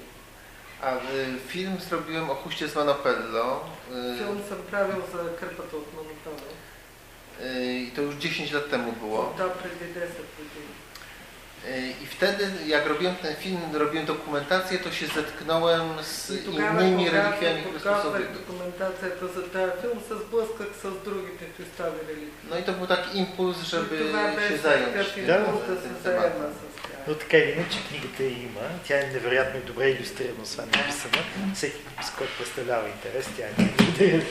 A y, film zrobiłem o huście z Manopello y, Филм съм правил за кърпата от Монотона. y, i to już 10 lat temu było. Да, преди 10 години. Y, I wtedy, jak robiłem ten film, robiłem dokumentację, to się zetknąłem z И тогава, innymi когато relikwiami подготвях Chrystusowymi. документацията за тази филм, се сблъсках с другите Христови реликви. No i to był taki impuls, żeby И това się беше zająć такъв tym, Да. импулс да tym се заема tematem. с тях. Но така или иначе книгата я има. Тя е невероятно и добре иллюстрирана, освен написана. Всеки, с който представлява интерес, тя е. Благодаря ви.